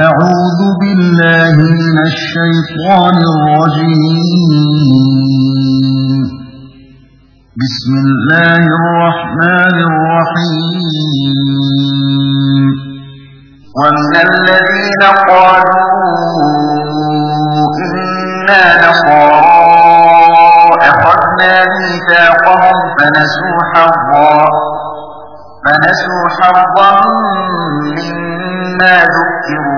أعوذ بالله من الشيطان الرجيم. بسم الله الرحمن الرحيم. ومن الذين قالوا إنا نصارى أخذنا ميثاقهم فنسوا حظا فنسوا حظا مما ذكروا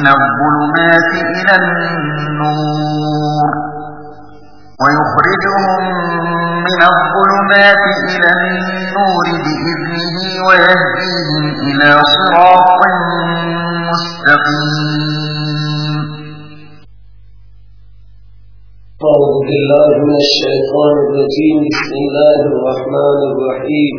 من الظلمات إلى النور. ويخرجهم من الظلمات إلى النور بإذنه ويهديهم إلى صراط مستقيم. أعوذ بالله من الشيطان الرجيم. بسم الله الرحمن الرحيم.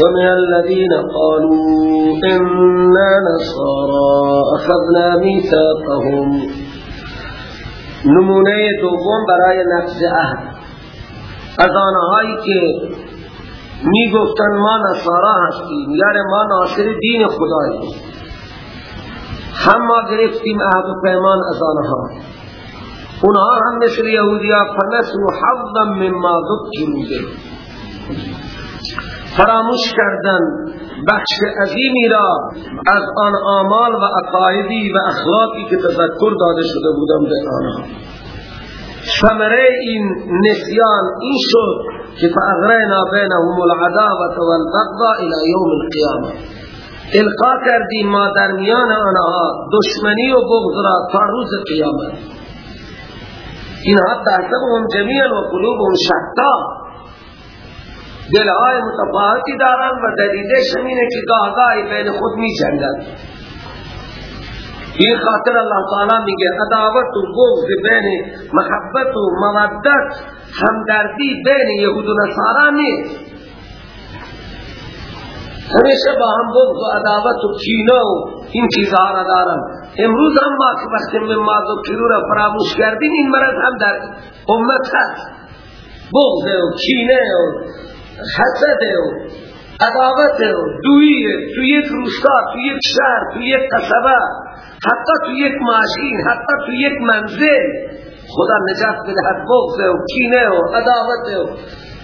ومن الذين قالوا إنا نصارى أخذنا ميثاقهم. نمونه دوم برای نقض عهد. از آنهایی که می گفتن ما نصارا هستیم یعنی ما ناصر دین خداییم هم ما گرفتیم عهد و پیمان از آنها. اونها هم مثل یهودیا فنسو حظا مما ذکروا به. فراموش کردن بخش عظیمی را از آن آمال و عقایدی و اخلاقی که تذکر داده شده بودم به آنها. ثمره این نسیان این شد که فاغرینا بینهم العداوة والبغضاء الى یوم القیامه القا کردیم ما در میان آنها دشمنی و بغض را تا روز قیامت. اینها تحسبهم جمیعا و قلوبهم شتا. دلهای متفاوتی دارن و دلیلش همینه که گاهگاهی بین خود می جنگن این خاطر اللہ تعالی میگه عداوت و بغض بین محبت و مودت همدردی بین یهود و نصارا نیست. همیشه با هم بغض و عداوت و کینه و این چیزها را دارن. امروز هم ما که وقتی من ما ذکرو را فراموش کردیم این مرض هم در امت هست. بغض و کینه و حسد و عداوت و دویه تو یک روستا تو یک شهر تو یک قصبه حتی تو یک ماشین حتی تو یک منزل. خدا نجات بدهد بغض و کینه و عداوت و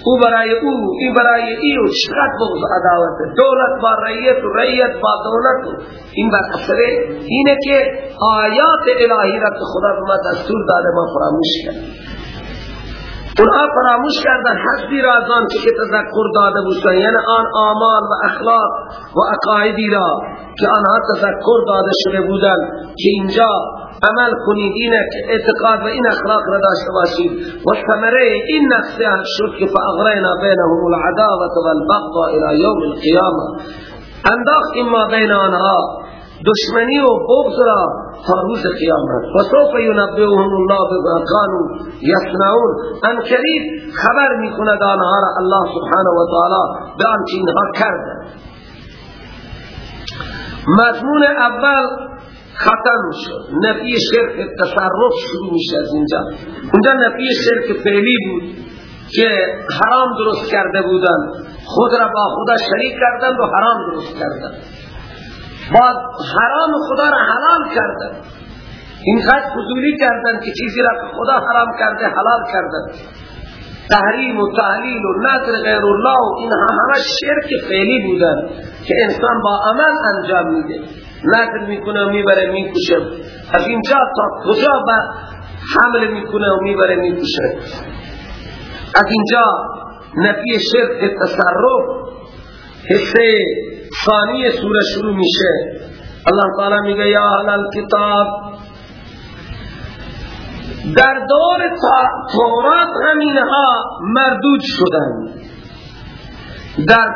او برای او این برای ای و چقدر بغض عداوت؟ دولت با رئیت و رئیت با دولت. این بر اثر اینه که آیات الهی که خدا ما دستور داده ما فراموش کرد اونها فراموش کردن حدی را از آن که تذکر داده بودن یعنی آن آمال و اخلاق و عقایدی را که آنها تذکر داده شده بودن که اینجا عمل کنید این اعتقاد و این اخلاق را داشته باشید. و ثمره این نقصه شد که فاغرینا بینهم العداوة والبغضاء الى یوم القیامه انداختیم ما بین آنها. دشمنی و بغض را تا روز قیامت و سوف ینبئهم الله بما كانوا یصنعون. ان قریب خبر می‌کند آنها را الله سبحانه و تعالی به آنچه اینها کرده. مضمون اول ختم شد. نفی شرک تصرف شروع میشه از اینجا. اونجا نفی شرک فعلی بود که حرام درست کرده بودن خود را با خدا شریک کردن و حرام درست کردن بعد حرام خدا را حلال کردن. این خط فضولی کردن که چیزی را خدا حرام کرده حلال کردن. تحریم و تحلیل و نظر غیر الله و این همه شرک فعلی بودن که انسان با عمل انجام میده. نظر می‌کنه و می‌بره می‌کشه از اینجا تا کجا با حمل می‌کنه و می‌بره می‌کشه از اینجا نفی شرک تصرف حصه ثانی سوره شروع میشه. الله تعالی میگه یا اهل کتاب در دور تورات همینها مردود شدند. در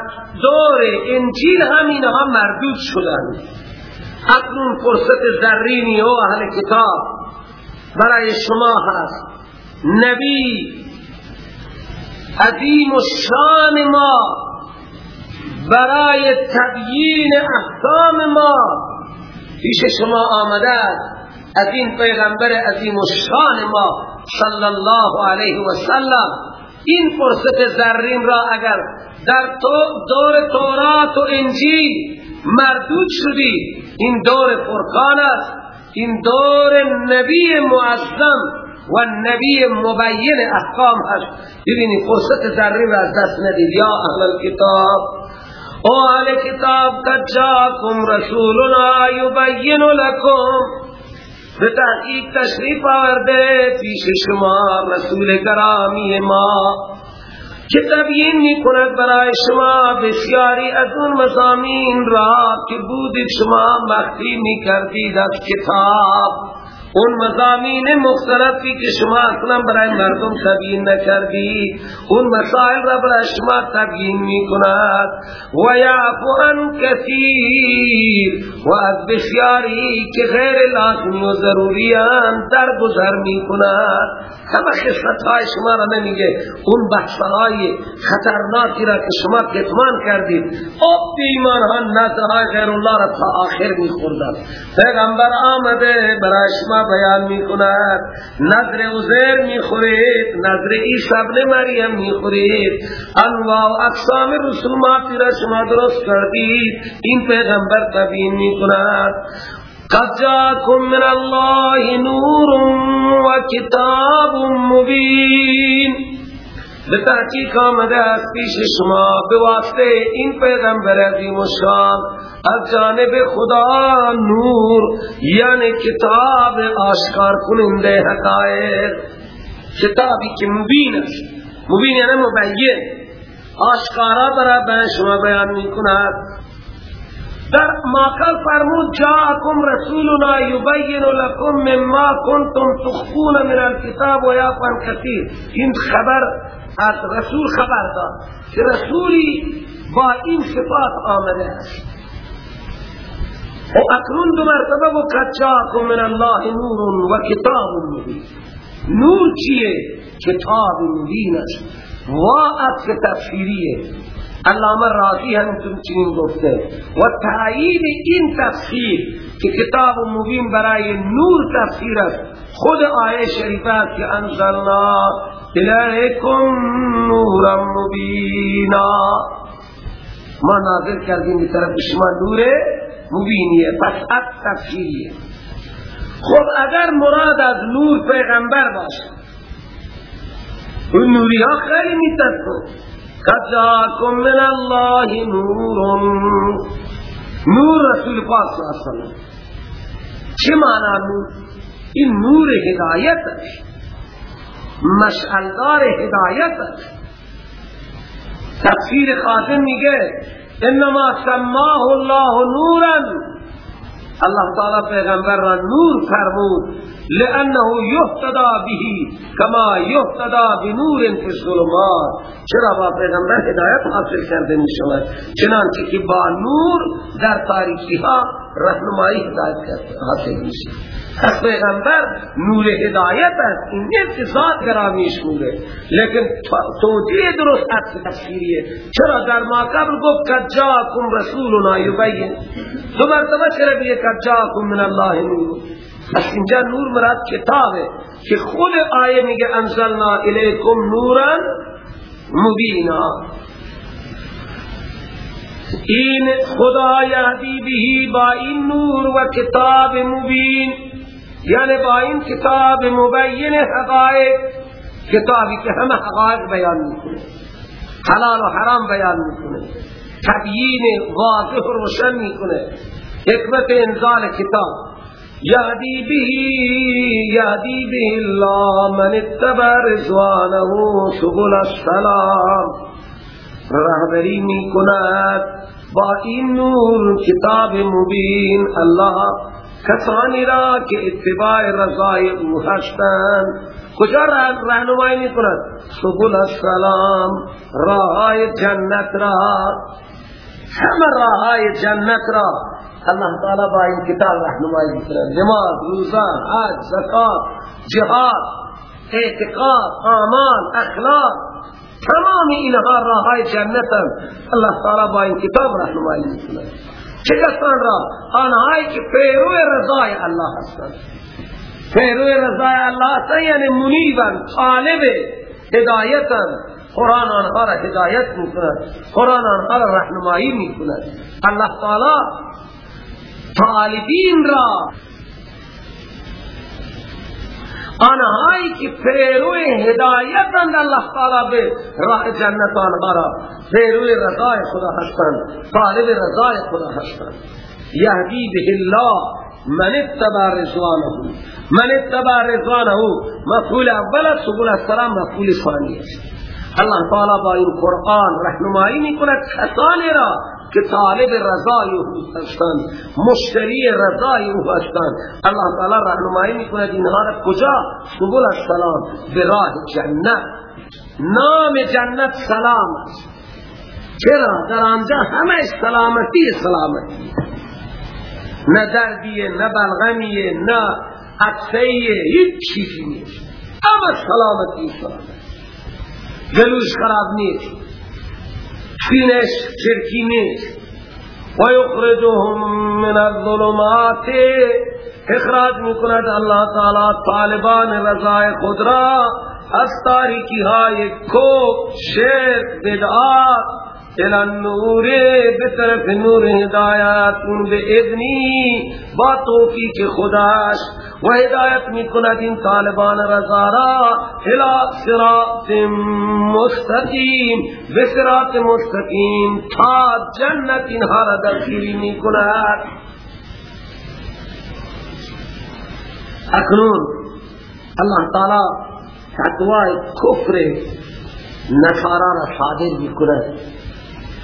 دور انجیل همینها مردود شدند. اکنون فرصت زرینی و اهل کتاب برای شما هست. نبی عظیم شان ما برای تبیین احکام ما. پیش شما آمده از این پیغمبر عظیم و شان ما صلی الله علیه و سلم. این فرصت زرین را اگر در دور تورات و انجیل مردود شدی این دور فرقان است. این دور نبی معظم و نبی مبین احکام هست. ببینی فرصت زرین را از دست ندید. یا اهل الكتاب او اهل کتاب قد جاکم رسولنا یبین لکم. به تحقیق تشریف آورده پیش شما رسول کرامی ما. که تبیین می کند برای شما بسیاری از اون مزامین را که بود شما مخفی می کردید از کتاب. اون مضامین مختلفی که شما اصلا برای مردم تبیین نکردی اون مسائل را برای شما تبیین می کند و یعفو ان کثیر و از بسیاری که غیر لازمی و ضروری در گذر می کند همه خصلت های شما را نمیگه. اون بحث های خطرناکی را که شما کتمان کردید. اب ایمان ها نظر های غیر الله را تا آخر می خوردن پیغمبر آمده برای شما بیان می کند نظر عزیر می خورید نظر عیسی ابن مریم می خورید انواع و اقسام رسوماتی را شما درست کردید. این پیغمبر تبین می کند قد جاءكم من الله نور وكتاب مبين بتحقیق آمده از پیش شما به واسطه این پیغمبر عظیم و شان از جانب خدا نور یعنی کتاب آشکار کننده حقائق کتابی که مبین است. مبین یعنی مبین. آشکارا برای شما بیان می کند در ماکل فرمود جاءکم رسولنا یبین لکم مما کنتم تخفون من الكتاب و یافن کثیر. این خبر از رسول خبر داد که رسولی با این صفات آمده است. و اکنون دو مرتبه و قد جاءکم من الله نور و کتاب مبین. نور چیه؟ کتاب مبین است. از تفسیریه. علامه راضی هم چنین گفته. و تایید این تفسیر که کتاب مبین برای نور تفسیر است. خود آیه شریفه است که انزلنا الیکم نورا مبینا. ما نازل کردیم به طرف شما نور مبینیه. پس ات تفسیریه. خب اگر مراد از نور پیغمبر باشه اون نوری ها خیلی میترسون قد جاءكم من الله نور. نور رسول پاک صلی اللہ علیہ وسلم. چه معنی نور این نور هدایت مشعلدار هدایت تفسیر خاتم میگه انما سماه الله نورا. الله تعالی پیغمبر را نور فرمود. لانه یهتدا به کما یهتدا بنور فی الظلمات. چرا با پیغمبر هدایت حاصل کرده می شود چنانچه که با نور در تاریکی ها رهنمایی هدایت حاصل می شود از پیغمبر نور هدایت است. این یک ذات گرامیش نوره لیکن توجیه درست عطف تفسیریه. چرا در ما قبل گفت کد جاکم رسولنا یبین. دو مرتبه چرا بیه کد جاکم من الله نور؟ از اینجا نور مراد کتابه که خود آیه میگه انزلنا الیکم نورا مبینا. این خدا یهدی بهی با این نور و کتاب مبین یعنی با این کتاب مبین حقائق کتابی که همه حقایق بیان می‌کنه حلال و حرام بیان می‌کنه تبیین واضح و روشن می‌کنه حکمت انزال کتاب. یهدی به یهدی به الله من اتبع رضوانه سبل السلام. رهبری می‌کند. با این نور کتاب مبین الله کسانی را که اتباع رضای او هستند کجا رهنمایی می کند سبول السلام راهای جنت را. همه راهای جنت را. اللہ تعالی با این کتاب رهنمایی می کند نماز روزه حج زکات جهاد اعتقاد آمان اخلاق. تمام اینها راهای جنت اللہ تعالی با این کتاب رهنمایی می کند چه کسان را؟ آنهایی که پیرو رضای الله هستند. پیرو رضای الله هستند یعنی منیبن طالب هدایتن. قرآن آنها را هدایت می‌کند قرآن آنها را رحنمایی می‌کند الله تعالی طالبین را آنهایی که پیرو هدایتند الله تعالی به راه جنت آنها را. پیرو رضای خدا هستند. طالب رضای خدا هستند. یهدی به الله من اتبع رضوانه. من اتبع رضوانه. مفعول اول سبول السلام مفعول ثانی است. الله تعالی با این قرآن رهنمایی میکند. کسانی را که طالب رضای او هستند مشتری رضای او هستند الله تعالی رهنمایی می‌کند اینها را کجا؟ سبول السلام به راه جنت. نام جنت سلام است. چرا؟ در آنجا همه سلامتی سلامتی. نه دردیه نه بلغمیه نه عطفیه هیچ چیزی نیست. اما سلامتی سلامتی. گلوش خراب نیست. سینش چرکی نیست. و یخرجهم من الظلمات. اخراج می‌کند اللہ تعالی طالبان رضای خود را از تاریکی های کو شرک بدعات الى النور بطرف نور هدایت اون به اذنی با توفیق خداش و هدایت می کند این طالبان رزارا الى صراط مستقیم به صراط مستقیم تا جنت اینها را دخیلی می کند اکنون اللہ تعالی تقوی کفر نصارا را صادر می کند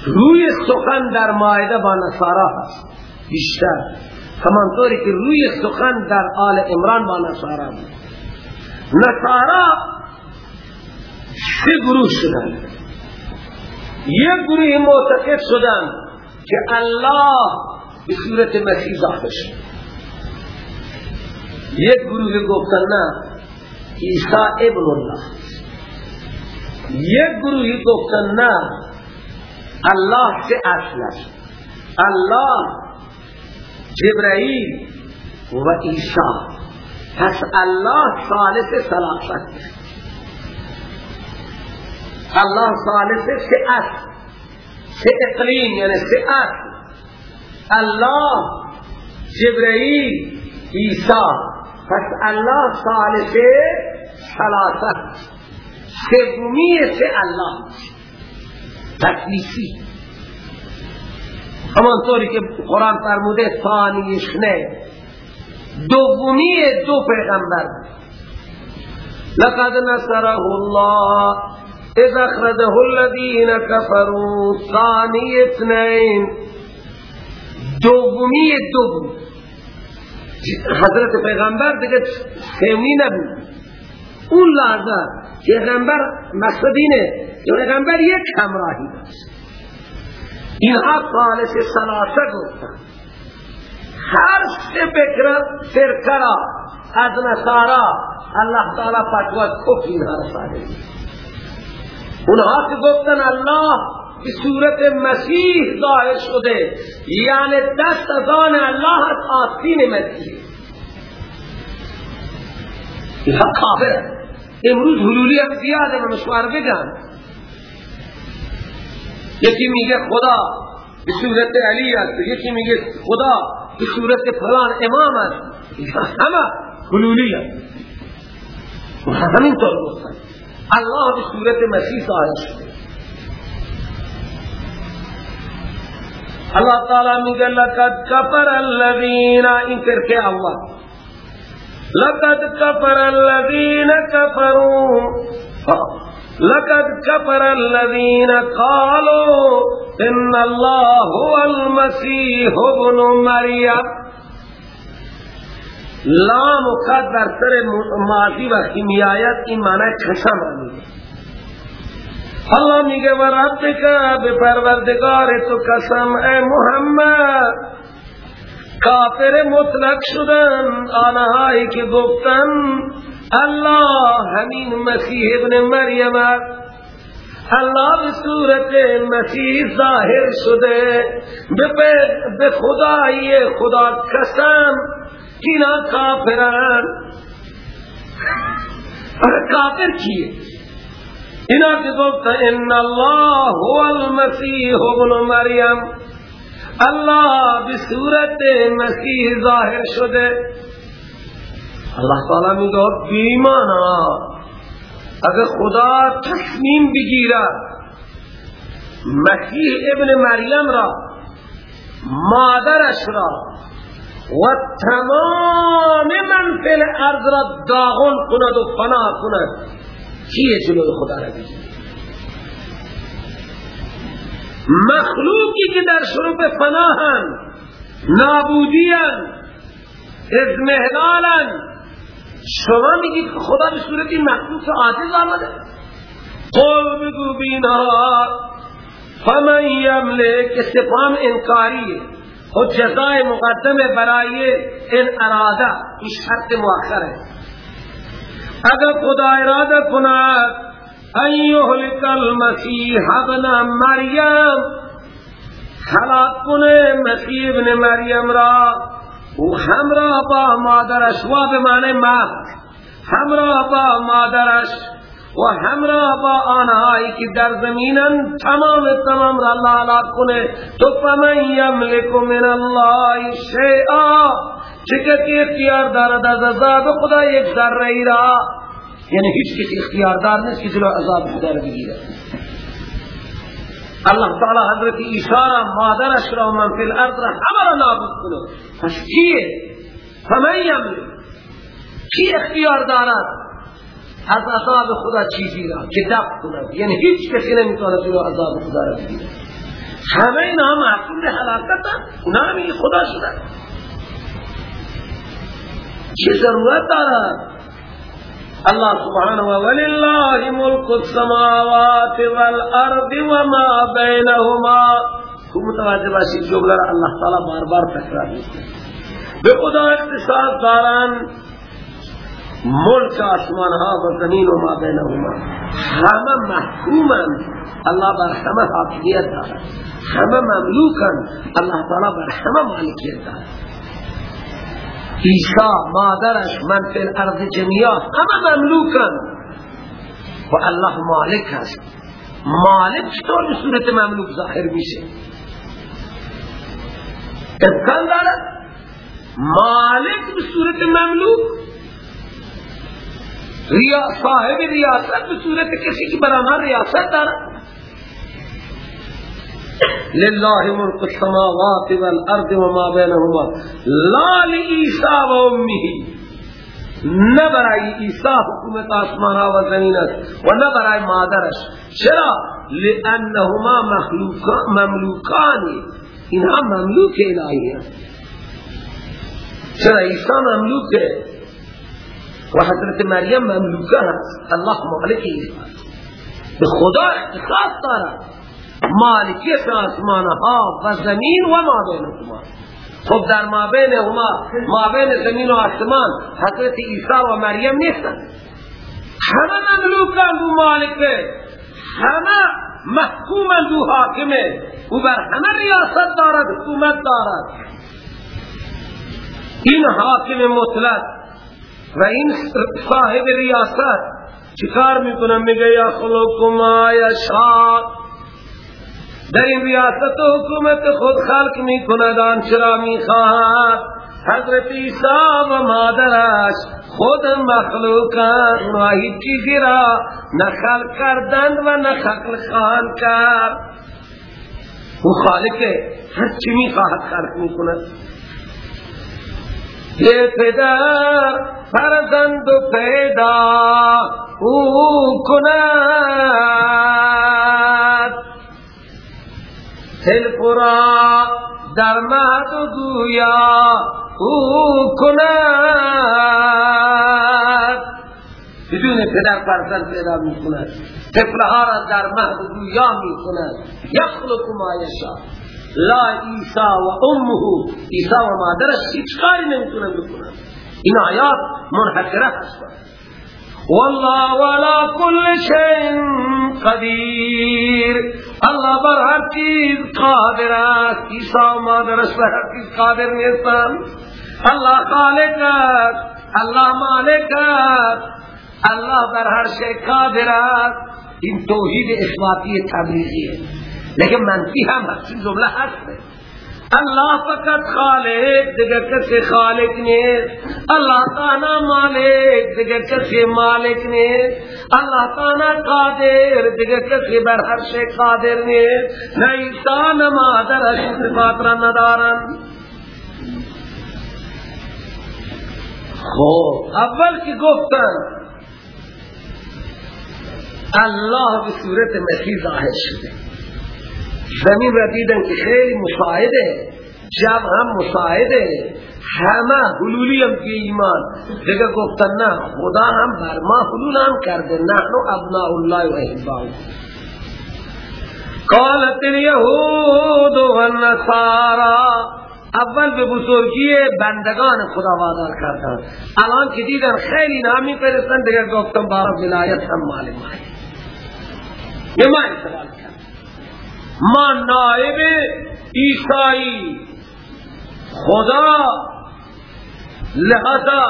روی سخن در مایده با نصارا هست. بیشتر. همانطوری که روی سخن در آل امران با نصارا هست. نصارا سه گروه شدن. یک گروه معتقد شدن که الله به صورت مسیح ظاهر شد. یک گروه گفتن نه عیسی ابن الله. یک گروه گفتن نه الله سے اصل است؟ الله جبرائیل و عیسی. پس الله ثالث ثلاثت الله ثالث سے اصل؟ سے اقلیم؟ یعنی سے اصل؟ الله جبرائیل عیسی. پس الله ثالث ثلاثت سومی سے الله؟ تکلیفی همانطوری که قرآن فرموده ثانیش نه دومی دو پیغمبر. لقد نصره الله اذ اخرجه الذين كفروا ثاني اثنين دومی دو. حضرت پیغمبر دیگه سومی نبود. اون لحظه پیغمبر مقصد اینه پیغمبر یک همراهی داشت. اینها خالص سلاسه گفتن. هر سه بکر فرقه از نصارا الله تعالی فتوا کفر اینها را صادر اونها که گفتن الله به صورت مسیح ظاهر شده یعنی دست از آن الله از آستین مسیح. اینها کافر امروز حلولی هم زیاده من مشوار بگم یکی میگه خدا به صورت علی است یکی میگه خدا به صورت فلان امام است. همه حلولی هم. و همین طور گفتن. الله به صورت مسیح ظاهر شده. اللہ تعالی میگه لقد کفر الذین این کرکه الله. لقد کفر الذین کفروا لقد كفر الذين قالوا ان الله هو المسيح ابن مريم. لام قد در سر ماضی وقتی می آید این معنی قسم آنید اللہ میگه و ربک به پروردگار تو قسم اے محمد کافر مطلق شدن آنهایی که گفتن الله همین مسیح ابن مریم الله به صورت مسیح ظاهر شده. به خدای خدا قسم اینا کافران کافر کیه؟ اینا که گفت ان الله هو المسیح ابن مریم. الله بصورت مسیح ظاهر شده الله تعالی میگه بیمانا اگر خدا تصمیم بگیرد مسیح ابن مریم را مادرش را و تمام من فی الارض را داغون کند و فنا کند۔ کیه جلوی خدا را بگیره مخلوقی که در شروع فناهن نابودیان ازمهلالن شما میگید که خدا به صورتی مخلوق عاجز آمده؟ قول بگو بینا فمن یملک استفام انکاریه و جزای مقدم برای این اراده این شرط مؤخر ہے اگر خدا اراده کند ایوهلک المسیح ابن مریم خلاق کنه مسیح ابن مریم را. و همراه با مادرش و به معنی ما همراه با مادرش و همراه با آنهایی که در زمینن تمام تمام را اللہ علا کنے تو فمن یملک من اللہ شیعا چکتی اختیار دارد از عذاب خدا یک رئی را. یعنی هیچ کسی اختیار دار نیست که جلو عذاب خدا را بگیره. اللہ تعالی حضرت اشارہ مادرش را من فی الارض را همه نابود کنه. پس کیه؟ فمن یملک؟ کی اختیار دارد؟ از عذاب خدا چیزی را که دفت یعنی هیچ کسی نمی‌تونه جلو عذاب خدا را بگیره. همه اینا به حلاکت اونا هم خدا شدن. چه ضرورت دارد؟ الله سبحانه و ولله ملک السماوات والأرض وما بینهما خوب متوجه باشید جملة را الله تعالی بار بار تکرار میکنه به خدا اختصاص دارن ملک آسمان ها و زمین و ما بینهما همه محکومن الله بر همه حاکمیت دارد. همه مملوکن الله تعالی بر همه مالکیت دارد. عیسی مادرش من فی الارض جمعیا همه مملوکن. و الله مالک هست مالک چطور به صورت مملوک ظاهر میشه؟ امکان دارد مالک به صورت مملوک؟ ریا صاحب ریاست به صورت کسی که برامر ریاست دارد لله ملک السماوات والأرض وما بینهما لا لعیسا و امه نه برای عیسی حکومت آسمان و زمین است و برای مادرش. چرا لأنهما مملوکان. اینها مملوک الهی است چرا عیسی مملوک. و حضرت مریم مملوکه هست الله مالکی است به خدا اختصاص دارد مالکیت آسمان ها و زمین و ما بینهما خب در ما بینهما ما بین زمین و آسمان حضرت عیسی و مریم نیستند همه مملوکان دو مالکه همه محکومن دو حاکمه. و بر همه ریاست دارد حکومت دارد. این حاکم مطلق و این صاحب ریاست چکار می‌کنم میگه یا خلق ما یشا در این ریاست و حکومت خود خلق می‌کند آن چرا می‌خواهد. حضرت عیسی و مادرش خود مخلوقان و هیچ چیزی را نخل کردند و نخل خان کرد. او خالق هر چی می خواهد خلق می کند یہ پدر فرزند پیدا او کند. دل پورا در مهد گویا او کند. بدون پدر فرزند پیدا می کند. طفلها را در مهد گویا می کند. یخلق ما یشا لا عیسا و امه عیسا و مادرش هیچ کاری نمی‌تونن بکنن این آیات منحصره هستن والله والا كل شيء قدير. الله بر ہر چیز قادر است. عیسیٰ و مادرش بر ہر چیز قادر نیستن اللہ خالق است. اللہ مالک است. اللہ بر ہر شئ قادر است. این توحید اخباطی تبریزی ہے لیکن منفی ہم ہر چیز جملہ ہست الله فقط خالق دیگر کسی خالق نیست الله تعالی مالک دیگر کسی مالک نیست الله تعالی قادر دیگر کسی بر هر شی قادر نیست نه انسان مادرش صفات را ندارن۔ خب اول که گفتن الله به صورت مسیح ظاهر شده زمین را دیدن که خیلی مساعده جب هم مساعده همه حلولی هم که ایمان. دیگه گفتن نه خدا هم بر ما حلول هم کرده. نحن ابناء الله و احباؤه. قالت الیهود و النصارا. اول به بزرگی بندگان خدا وادار کردن الان که دیدن خیلی نامی پرستن دیگر گفتن بارا ولایت هم مال مای یه مای سوال ما نائب عیسائی خدا لہذا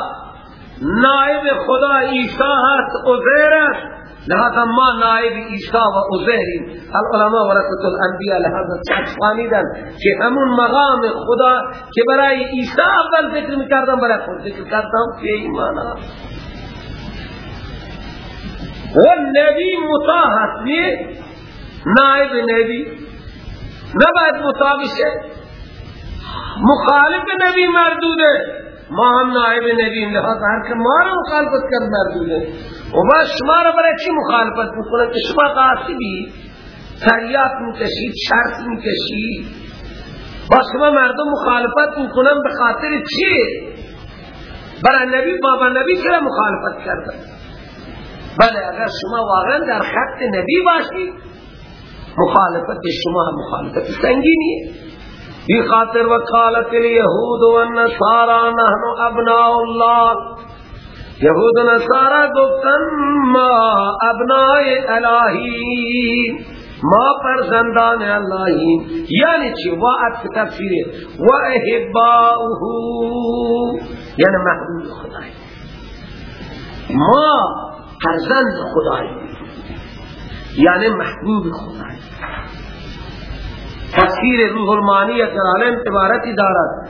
نائب خدا عیسی هست عزیر است. لہذا ما نائب عیسی و عزیری العلماء ورثت الانبیاء لہذا چند فهمیدن که همون مقام خدا که برای عیسی اول ذکر می‌کردم برای خود ذکر کردم که ایمانا و نبی مطاع هست نائب نبی. نباید مطابشه مخالف نبی مردوده. ما هم نائب نبی لحاظ هر که ما را مخالفت کرد مردوده. و با شما را برای چی مخالفت می‌کنه؟ که شما قاسبی تریات می‌کشید شرط می‌کشید با شما مردم مخالفت می‌کنن به خاطر چی؟ برای نبی بابا نبی چرا مخالفت کردن بله اگر شما واقعا در خط نبی باشید مخالفت شما مخالفت سنگینی بی خاطر وقالت الیهود و النصارى نحن أبناء الله۔ یهود و نصارى گفتن ما أبناء الهی ما فرزندان اللهی یعنی چی؟ وعد تفسیر و احباؤه یعنی محبوب خدای۔ ما فرزند خدای۔ یعنی محبوب خدای. تفسیر روح المانی اکرالم عبارتی دارد.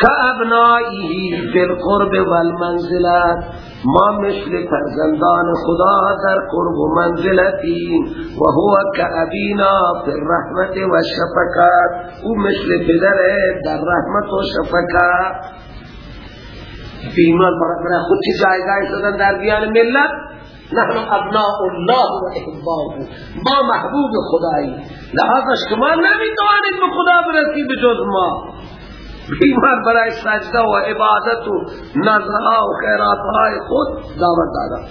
که ابنائیه بالقرب والمنزلت ما مثل فرزندان خدا در قرب و منزلتیم. و هو که ابینا فی الرحمت و شفقت او مثل پدر در رحمت و شفقت ایمان برای خود چی جایگاه شدن در بیان ملت. نحن ابناء الله و احبابه ما محبوب خدایی. لحاظا شما نمی‌توانید به خدا برسی بجز ما. ایمان برای سجده و عبادت و نظرها و خیراتهای خود دعوت دادا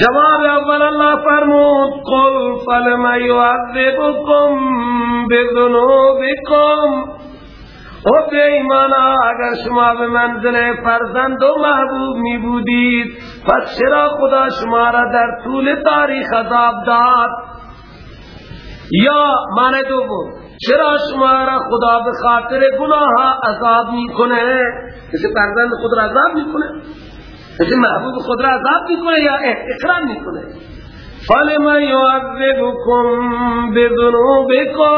جواب اول الله فرمود قل فلم یعذبکم بذنوبکم؟ او به ایمانا اگر شما به منزل فرزند و محبوب می بودید پس چرا خدا شما را در طول تاریخ عذاب داد؟ یا معنی دوم چرا شما را خدا به خاطر گناه عذاب می‌کنه کسی فرزند خود را عذاب می‌کنه کسی محبوب خود را عذاب می‌کنه یا اکرام می‌کنه فلم بے کو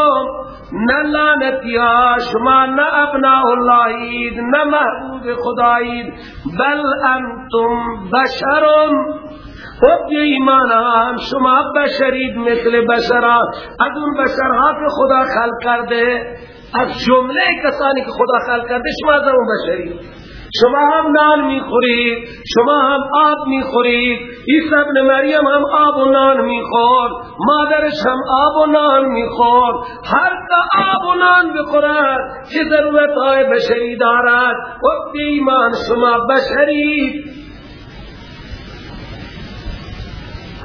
نہ لانتی آشما نہ اپنا اللہ نہ محبوب خدا عید، بل انتم بشرم خود یہ ایمان آم شما بشرید مثل بشران ادون بشرها که خدا خلق کرده، از جمله کسانی که خدا خلق کرده، شما از اون بشرید۔ شما هم نان می‌خورید شما هم آب می‌خورید. عیسی ابن مریم هم آب و نان می‌خورد مادرش هم آب و نان می‌خورد. هر کا آب و نان بخورد چه ضرورت های بشری دارد؟ وقت ایمان شما بشرید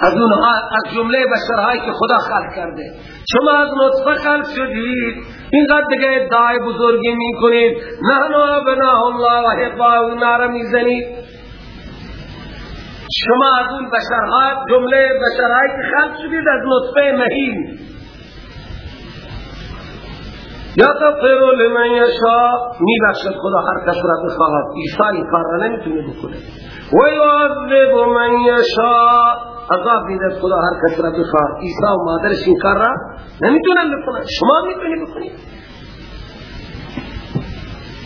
از اونها از جمله بشرهایی که خدا خلق کرده. شما از نطفه خلق شدید. اینقدر دیگه ادعای بزرگی می کنید نحن ابناء الله و حقا و نارا می‌زنید. شما از اون بشرها جمله بشرهایی که خلق شدید از نطفه مهین. یا تغفر لمن یشا می بخشد خدا هر کس را بخواهد عیسی این کار را نمی‌تونه بکنه. و یعذب من یشا عذاب میده خدا هر کس را بخواد. عیسی و مادرش این کار را نمی‌تونن بکنن شما می‌تونی بکنید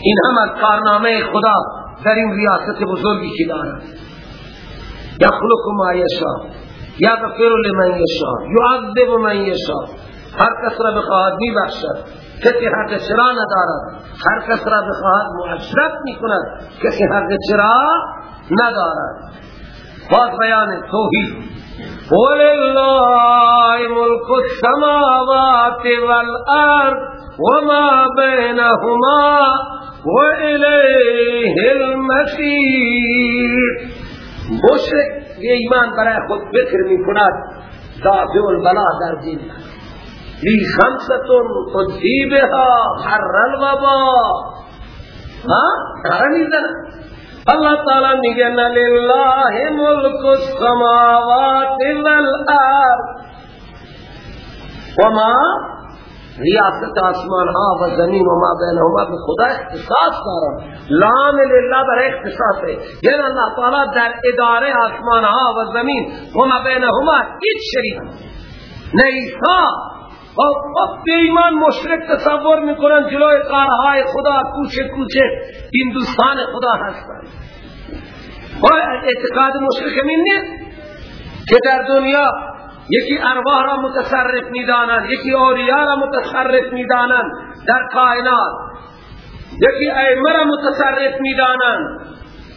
این هم از کارنامه خدا در این ریاست بزرگی که دارد یخلق ما یشا یغفر لمن یشا یعذب من یشا هر کس را بخواهد میبخشد. کسی حق چرا ندارد؟ هر کس را بخواهد معشرت می‌کند. کسی حق چرا ندارد؟ باز بیان توحید. ولله ملك السماوات والارض وما بينهما وإليه المسير مشرک یہ ایمان برای خود فکر می کند دافع البلا در دین. لی خمستون تدیبها حر الوبا. ها؟ دارا می‌زنه اللہ تعالی میگه لله ملک السماوات والارض وما ریاست آسمان ها و زمین و ما بینهما به خدا اختصاص دارم لام لله در اختصاص ہے یعنی اللہ تعالی در اداره آسمان ها و زمین و ما بینهما هیچ شریک نه ایسا خب ایمان مشرک تصور می‌کنن جلوی کارهای خدا کوچه کوچه این دوستان خدا هستند و اعتقاد مشرک نیست که در دنیا یکی ارواح را متصرف می‌دانند یکی اولیاء را متصرف می‌دانند در کائنات یکی ائمه را متصرف می‌دانند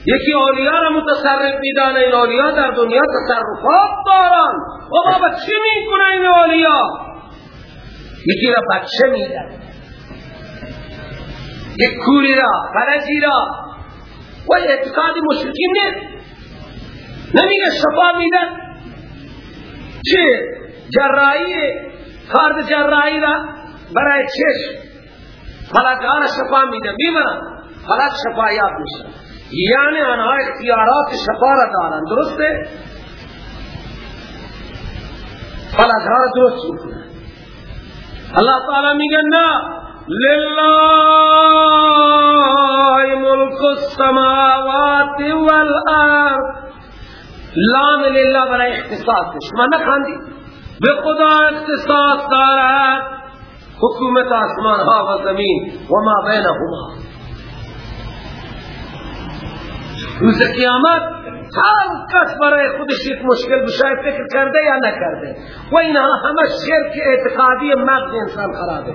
یکی اولیاء را متصرف می‌دانند. این اولیاء در دنیا تصرفات دارند. و بابا چی می‌کنه این اولیاء؟ یکی را بچه میدن یک کوری را فرجی را. و اعتقاد مشرکین نیست نمیگه شفا میدن چه جرایی کارد جرایی را برای چشم فلکان شفا میدن بیمرن فلک شفا یاد میشن یعنی آنها اختیارات شفا را دارن درسته فلک ها را درست می‌کنن اللہ تعالی میگه نه لله ملک السماوات والارض لام لله برای اختصاص شما نخاندی به خدا اختصاص دارد. حکومت آسمان ها و زمین و ما بینهما. روز قیامت هر کس برای خودش یک مشکل بشای فکر کرده یا نکرده. و اینها همه شرک اعتقادی مغز انسان خرابه.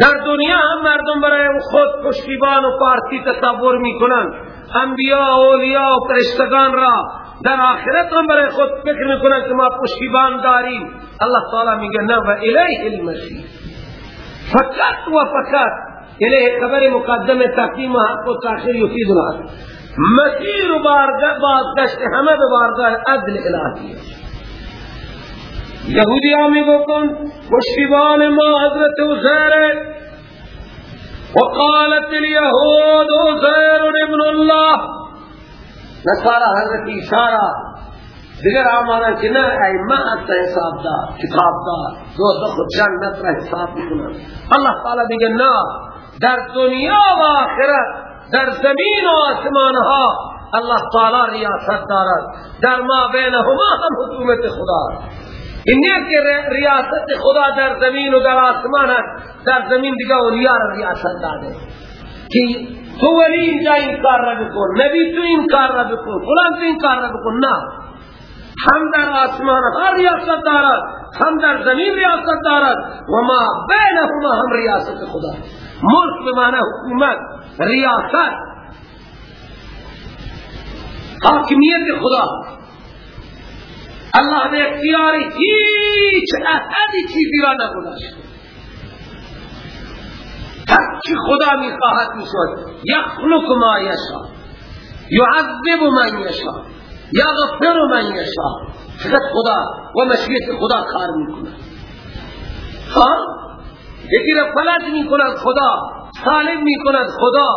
در دنیا هم مردم برای خود پشتیبان و پارتی تصور می‌کنن. انبیاء اولیاء و پرشتگان را در آخرت هم برای خود فکر می‌کنن که ما پشتیبان داریم. الله تعالی میگه نه و الیه المسیح فقط و فقط الیه خبر مقدم تقدیم حق و تاخیر یفید الحق مسیر و بازگشت همه به بارگاه عدل الهی یهودی ها می گفتن پشتیبان ما حضرت عزیر وقالت اليهود عزیر ابن الله. نصارا حضرت عیسارا دیگر آمانا که نه ایمه حساب دار کتاب دار. دوزخ و جنت را حساب کنن اللہ تعالی دیگه نه در دنیا و آخرت در زمین و آسمان ها الله تعالی ریاست دارد. در ما بینهما هم حکومت خدا این که ریاست خدا در زمین و در آسمان است در زمین دیگه اولیا را ریاست داده که تو ولی اینجا این کار را بکن نبی تو این کار را بکن فلان تو این کار را بکن نه هم در آسمان ها ریاست دارد هم در زمین ریاست دارد و ما بینهما هم ریاست خدا ملک به معنی حکومت ریاست حاکمیت خدا الله به اختیار هیچ احدی چیزی را نگذاشت. هرچی خدا می خواهد می شد یخلق ما یشا یعذب من یشا یغفر من یشا فقط خدا و مشیت خدا کار می کند ها؟ یکی را فلج می کند خدا سالم می کند خدا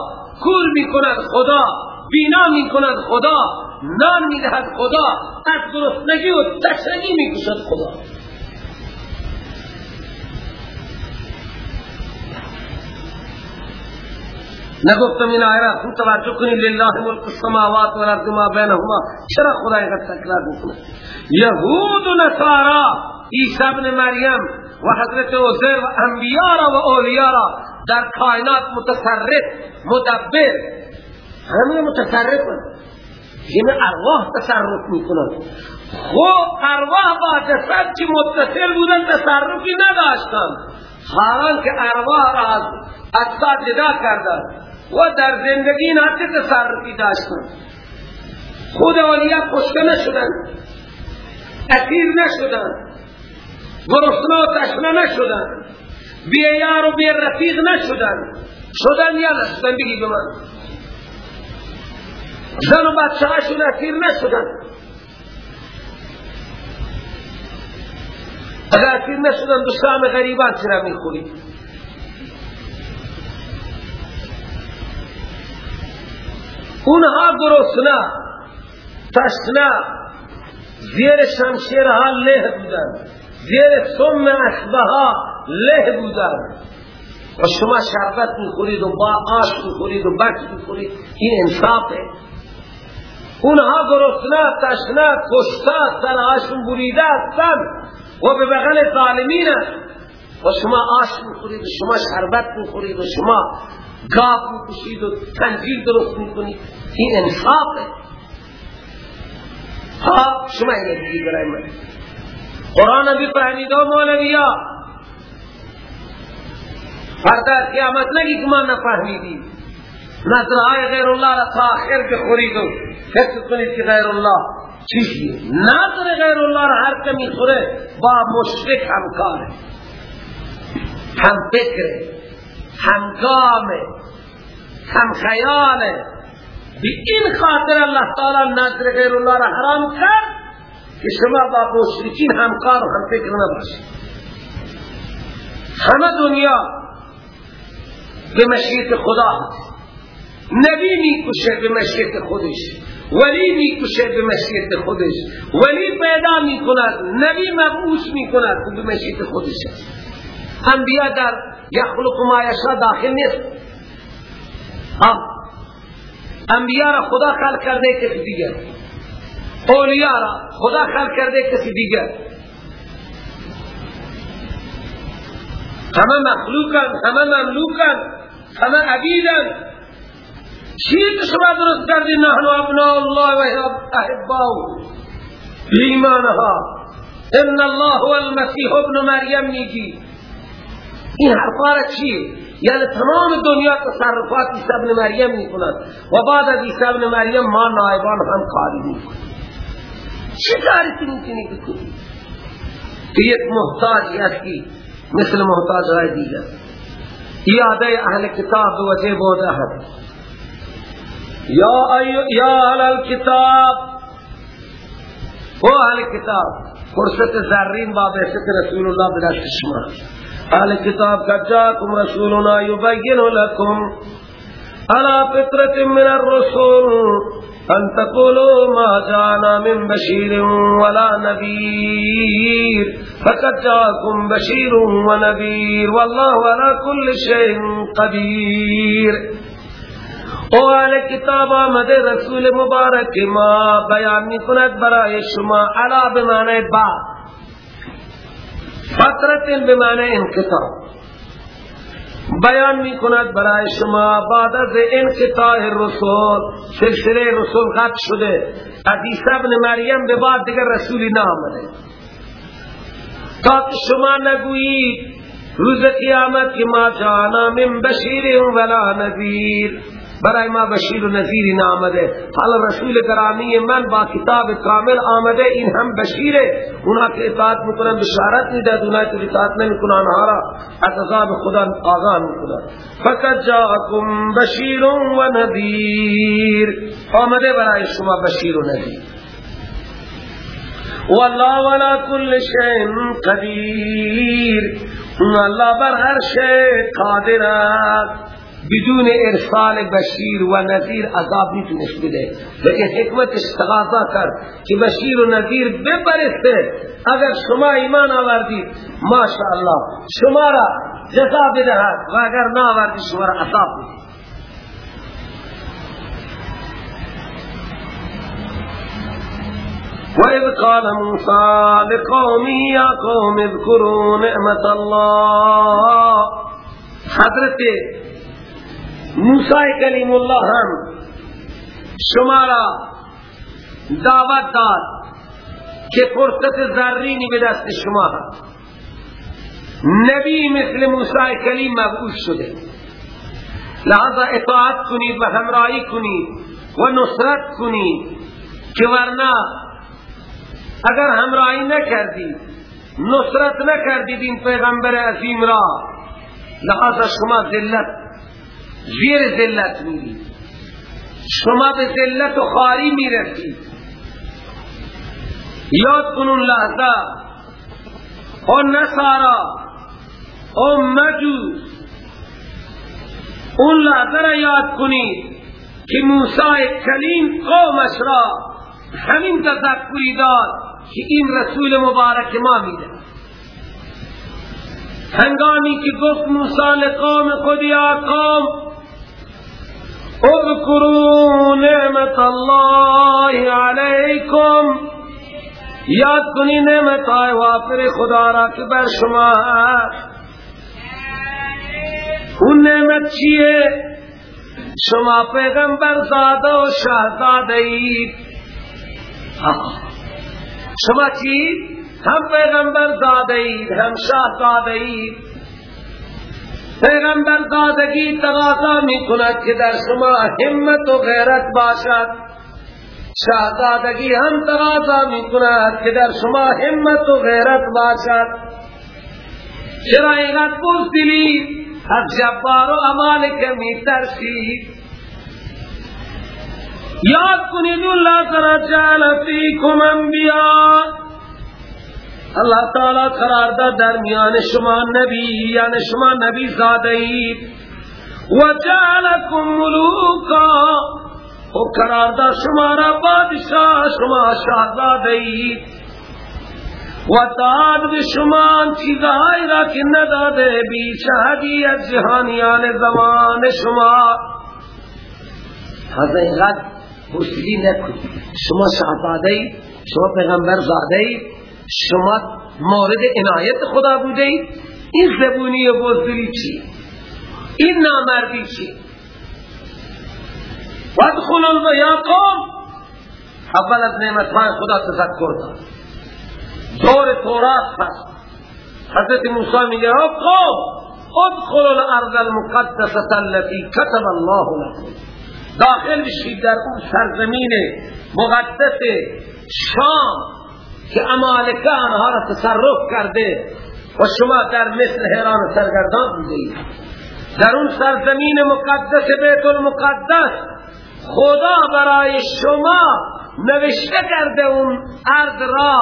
کور می کند خدا بینا می کند خدا. نان می دهد خدا از گرسنگی و تشنگی می کشد خدا. نگفتم این آیه خوب توجه کنید لله ملک السماوات والارض ما بینهما. چرا خدا اینقدر تکرار می‌کنه؟ یهود و نصارا عیسی ابن مریم و حضرت عزیر و انبیاء را و اولیاء را در کائنات متصرف مدبر. همه متصرف یعنی ارواح تصرف می‌کنن. خب ارواح با جسد چی متصل بودن تصرفی نداشتن. حالان که ارواح را از اجساد جدا کردن و در زندگی ناچه تصرفی داشتن؟ خود اولیاء کشته نشدن. اسیر نشدن. گرسنه و تشنه نشدن. بیار و بی رفیق نشدن. شدن یا نشدن؟ بگی به من. زن و بچه هاشون اسیر نشدن. اگر اسیر نشدن دو غریبان چرا می‌خوری؟ اونها گرسنه تشنه زیر شمشیرها له بودن. زیر سم اسبه ها له بودن. و شما شربت می‌خورید و با آش می‌خورید و بچ می‌خورید. این انصافه. اونها گرسنه تشنه کشته سرهاشون بریده هستن. و به بغل ظالمین و شما آش می‌خورید و شما شربت می‌خورید و شما گاف می‌کشید و تنجیل درست می‌کنید. این انصافه. ها شما این دیگی برای من. قرآن بی فهمیده و مولویا فردا قیامت نگی که ما نفهمیدیم. نظرهای غیر الله را تا آخر بخورید و فکر کنید که غیر الله چیزیه نظر غیر الله را هر کمی خوره با مشرک همکاره. هم فکره همگامه هم خیاله به این خاطر الله تعالی نظر غیر الله را حرام کرد که شما با مشرکین همکار و هم فکر نباشید. همه دنیا به مشیت خدا هست. نبی می‌کشه به مشیت خودش ولی می‌کشه به مشیت خودش ولی پیدا می‌کند نبی مبعوث می‌کند به مشیت خودش انبیاء در یخلق ما یشا داخل نیست. انبیاء را خدا خلق کرده کسی دیگر. اولیاء را خدا خلق کرده کسی دیگر. همه مخلوقن همه مملوکن همه عبیدن. چیز شما درست کردی نحن أبناء الله و احباو ایمانها إن الله و المسیح ابن مریم میگی این حرفا چیه یعنی تمام دنیا تصرفات عیسی ابن مریم میکنند. و بعد از عیسی ابن مریم ما نائبان هم کاری میکنند چه کاری تو میتونی بکنی که یک محتاجی هستی. مثل محتاج های دیگر یاده أهل کتاب دو وجه بوده هست. یا یا أهل الكتاب. أو أهل کتاب فرصت زرین با بحثت رسول الله بدست شما أهل کتاب قد جاءكم رسولنا يبين لكم على فطرة من الرسول أن تقولوا ما جاءنا من بشير ولا نذير. فقد جاءكم بشير ونذير والله على كل شيء قدير. اهل کتاب آمد رسول مبارک ما بیان می کند برای شما علا بمعنی با. فترت به معنی انقطاع. بیان می کند برای شما بعد از انقطاع رسول سلسله رسول قطع شده. حدیث ابن مریم به بعد دیگر رسولی نامده. تا شما نگویید روز قیامت که ما جانا من بشیر ولا نذیر. برای ما بشیر و نذیری نامده حالا رسول گرامی من با کتاب کامل آمده این هم بشیره. اونا که اطاعت می‌کنن بشارت میده اونا که اطاعت نمی‌کنن آرا از عذاب خدا آغان می‌کنن. فقط جاکم بشیر و نذیر. آمده برای شما بشیر و نذیر. والله ولا كل شيء قدیر. الله بر هر شيء قادر است. بدون ارسال بشیر و نذیر عذاب می‌تونست بده. لیکن حکمت استغاثا کرد که بشیر و نذیر ببرسته اگر شما ایمان آوردید ماشاءالله شما را جزا بدهد و اگر نا آوردید شما را عذاب بده وَإِذْ قَالَ مُوسَى لِقَوْمِهِ يَا قَوْمِ اذْكُرُوا نِعْمَةَ اللَّهِ حضرت موسی کلیم الله هم شمارا دعوت داد که فرصت زرینی به دست شما هست. نبی مثل موسی کلیم مبعوث شده. لحظا اطاعت کنید و همراهی کنید و نصرت کنید که ورنه اگر همراهی نکردید نصرت نکردید این پیغمبر عظیم را لحظا شما ذلت زیر ذلت میرید شما به ذلت و خاری می‌رسید یاد کنون لحظه. او نصارا او مجوز اون لحظه را یاد کنید که موسی کلیم قومش را همین تذکری داد که این رسول مبارک ما میده. هنگامی که گفت موسی لقوم خود یا قوم اذکروا نعمت الله علیکم. یاد کنی نعمت آئے وافر خدا را که شما اون نعمت چیه؟ شما پیغمبر زاده و شهزاده شما چی؟ هم پیغمبر زاده اید هم شهزاده پیغمبر دادگی تقاضا می کند که در شما همت و غیرت باشد. شهزادگی هم تقاضا می کند که در شما همت و غیرت باشد. چرا اینقدر بزدلی از جبار و امالک می ترسید یاد کنید اللہ ترجال جعل فیکم انبیاء. اللہ تعالی قرار دا درمیان شما نبی یعنی شما نبی زاده و جعلکم ملوکا. و قرار دا شما را بادشاہ شما شاہزاده و داد به شما چیزهایی را که نداده بی شهدی از جهانیان زمان شما. حضر اینقدر حسلی نکنید شما شاهزاده شما پیغمبر زاده شما مورد عنایت خدا بوده اید؟ این زبونی و چی؟ این نامردی چی؟ وادخل البیا قوم اول از نعمت خدا تذکر داد دور تورات هست. حضرت موسی میگه او قوم ادخل الارض المقدسة التي كتب الله لكم. داخل بشید در اون سرزمین مقدس شام. که امالکه آنها را تصرف کرده و شما در مثل حیران سرگردان بودید. در اون سرزمین مقدس بیت المقدس خدا برای شما نوشته کرده اون ارض را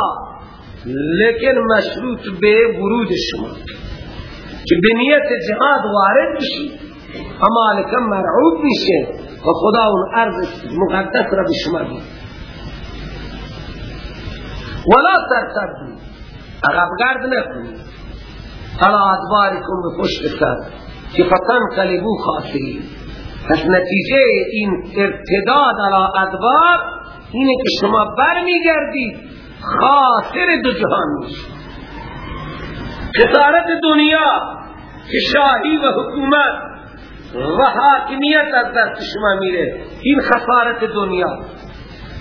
لیکن مشروط به ورود شما. که به نیت جهاد وارد بشید امالکه مرعوب میشه و خدا اون ارض مقدس را به شما بید ولا ترتدوا. عقب گرد نکنید حالا ادبارکم به پشت سر که فتن قلبو خاسرین. پس نتیجه این ارتداد علا ادبار اینه که شما برمیگردید خاسر دو جهان میشید خسارت دنیا که شاهی و حکومت و حاکمیت از دست شما میره. این خسارت دنیا.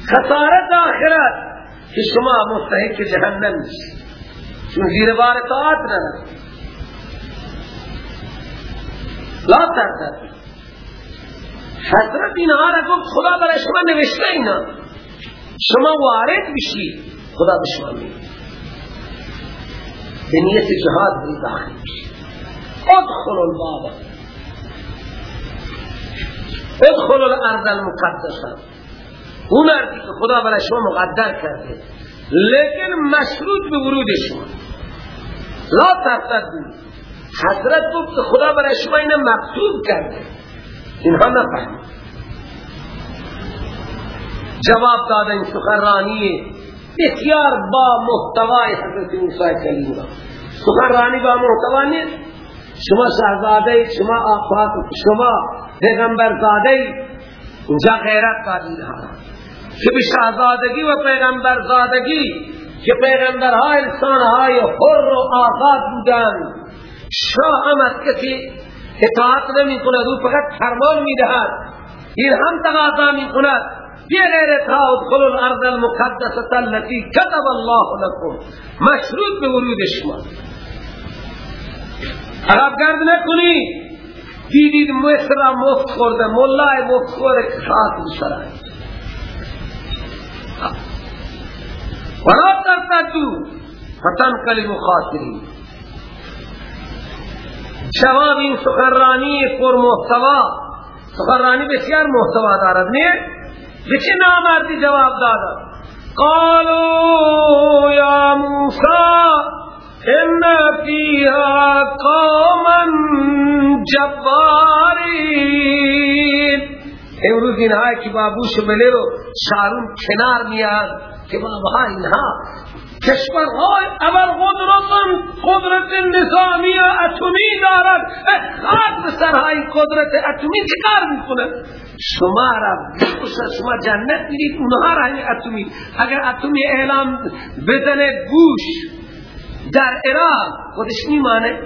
خسارت آخرت. که شما مستحق جهنم میشید چون زیر بار اطاعت ندارد لا تردد۔ حضرت اینها را گفت خدا برای شما نوشته اینا شما وارد بشید خدا به شما میده به نیت جهاد بری داخل ادخل الباب۔ ادخل الارض المقدسه اون ارضی که خدا برای شما مقدر کرده لیکن مشروط به ورود شما. لا ترتدو حضرت گفت خدا برای شما اینه مکتوب کرده. اینها نفهم جواب داده این سخنرانی بسیار با محتوای حضرت موسی کلیم را. سخنرانی با محتوا نیست. شما شهزاده شما آقا شما پیغمبر زاده اونجا غیرت قابل ها که به شهزادگی و پیغمبر زادگی که پیغمبرها انسانهای حر و آزاد بودن شاه هم کسی اطاعت نمی کند او فقط فرمان می دهد این هم تقاضا می کند بغیر تا ادخل الارض المقدسه التي كتب الله لكم. مشروط به ورود شما. عرب گرد نکنی. دیدید مصر مفت خورده ملای مفت خورده کسات بسرائه ولا ترتدو فتن کلم خاسرین جواب این سخنرانی پر محتوا. سخنرانی بسیار محتوا دارد نه؟ به چه نامردی جواب دادد قالوا یا موسی ان فیها قوما جبارین. امروز اینها که بابوش بله رو شارون کنار میاد که بابا اینها کشورهای اول قدرتن قدرت نظامی اتمی دارد اخراج به سرهای قدرت اتمی چه کار می‌کنه؟ شما را شما جنت می‌دید اونها را اتمی. اگر اتمی اعلام بزنه گوش در عراق خودش میمانه.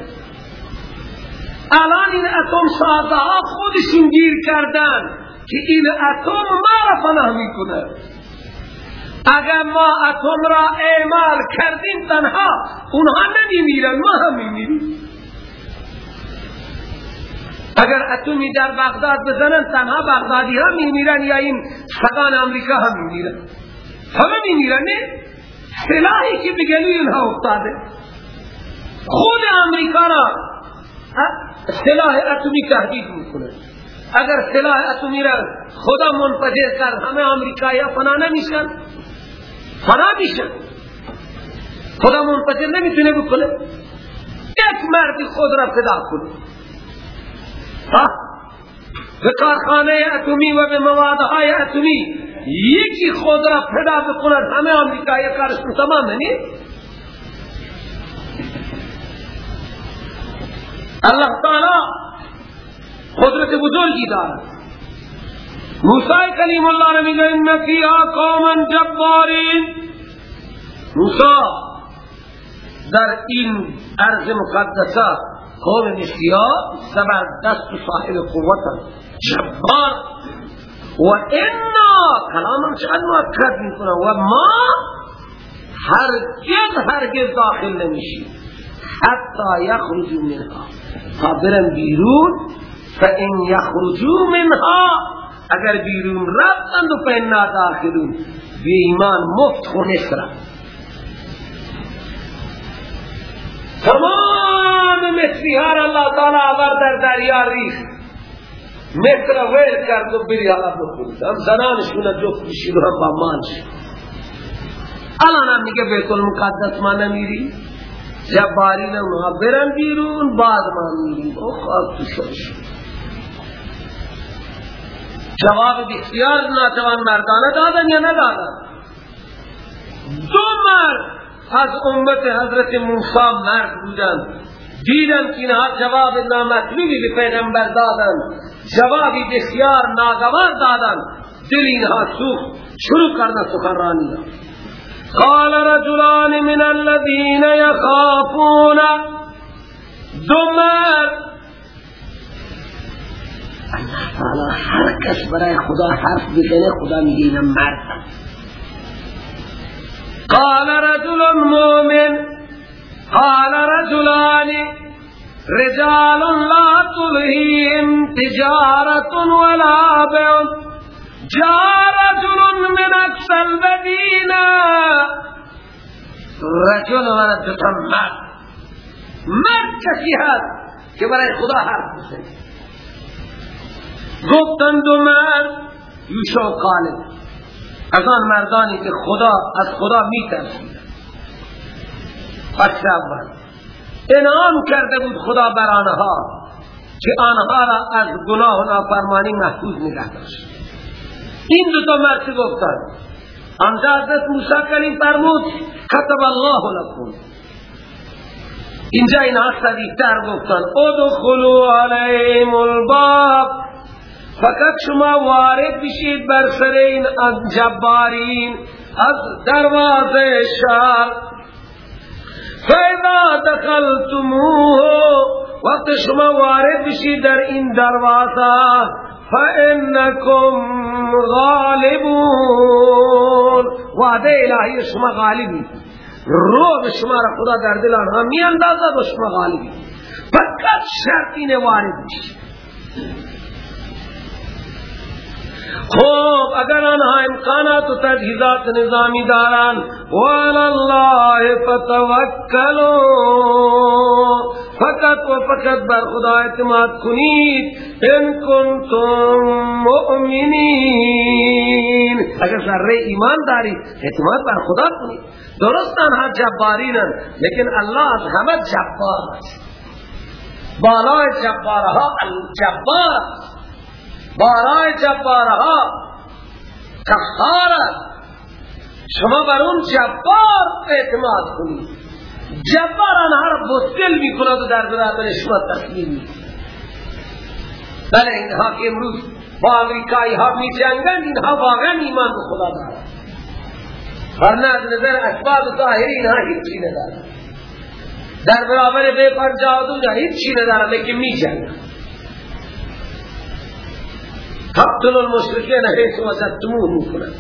الان این اتم سازه ها خودشون گیر کردن. که این اتم ما را پناه می‌کنه اگر ما اتم را اعمال کردیم تنها اونها نمیمیرن ما هم میمیریم. اگر اتمی در بغداد بزنن تنها بغدادی ها میمیرن یا این سقان امریکا هم میمیرن؟ همه میمیرن نه؟ سلاحی که بگلوی اینها افتاده. خود امریکا را سلاح اتمی تهدید می‌کنه. اگر سلاح اتمی را خدا منفجر کرد همه امریکایی فنا نمیشن. فنا میشن. خدا منفجر نمی‌تونه بکنه. یک مرد خود را فدا کنه. به کارخانه اتمی و به موادهای اتمی یکی خود را فدا بکند همه امریکایی کارشون تمام نی الله تعالی قدرت بزرگی دارد. موسی کلیم الله را میگه ان فیها قوما جبارین. موسی در این ارض مقدسه قوم بسیار زبردست و صاحب قوت جبار. و انا کلام چقدر مؤکد می‌کنه و ما هرگز هرگز داخل نمیشیم. حتی یخرجو منها. تا برن بیرون فان یخرجو منها اگر بیرون رفتند و فإنا داخلون بی ایمان مفت خونه سرم تمام مصری ها اللہ تعالی آور در دریا ریخ مصر ویل کرد و بری حالا بخورید هم زنانشون جفت بشید و هم با مانش الان هم میگه بیت المقدس ما نمیری. جباری نمها برن بیرون بعد ما میریم. او خواب تو شدش جواب بسیار ناتوان مردانه دادن یا ندادن؟ دو مرد از امت حضرت موسی مرد بودن دیدن که اینها جواب نامطلوبی به پیغمبر دادن. جوابی بسیار ناگوار دادن. دل اینها سوخت. شروع کردن سخنرانی قال رجلان من الذين يخافون دمر اللہ تعالی هر کس برای خدا حرف بزنه خدا میگه اینم مرد. قال رجل مؤمن قال رجلان رجال لا تلهيهم تجارة ولا بيع. جاء رجل من اکثر المدینه رجل و رجل مرد. مرد کسی هست که برای خدا حرف بزنه گفتن دو مرد یوشا قالب از آن مردانی که خدا از خدا می ترسید پس اول. انعام کرده بود خدا بر آنها که آنها را از گناه و نافرمانی محفوظ نگه داشت. این دو تا مرد گفتن آنجا حضرت موسی کلیم فرمود کتب الله لکن اینجا اینها صدیقتر گفتن ادخلوا علیهم الباب. فقط شما وارد بشید بر سر این جبارین از دروازه شهر. فیدا دخلتموه وقت شما وارد بشید در این دروازه فانکم غالبون. وعده الهی شما غالبی. رو به شما را خدا در دل آنها می اندازد و شما غالبی. فقط شرط وارد بشید. خوب اگر آنها امکانات و تجهیزات نظامی دارن والله فتوکلو فقط و فقط بر خدا اعتماد کنید ان کنتم مؤمنین. اگر ذره ایمان دارید اعتماد بر خدا کنید. درست آنها جبارینن لیکن الله از همه جبار است. بالای جبارها الجبار بارای جبارها. کفار شما بر اون جبار اعتماد کنید. جبار آنها را بسکل می کند و در برابر شما تسلیم می بله اینها که امروز با امریکایی ها می جنگن اینها واقعا ایمان به خدا دارد ورنه از نظر اسباب ظاهری اینها هیچی ندارد در برابر بے پنجادو در هیچی ندارد لیکن می جنگن تقتل المشرکین حیث وجدتموه می‌کنن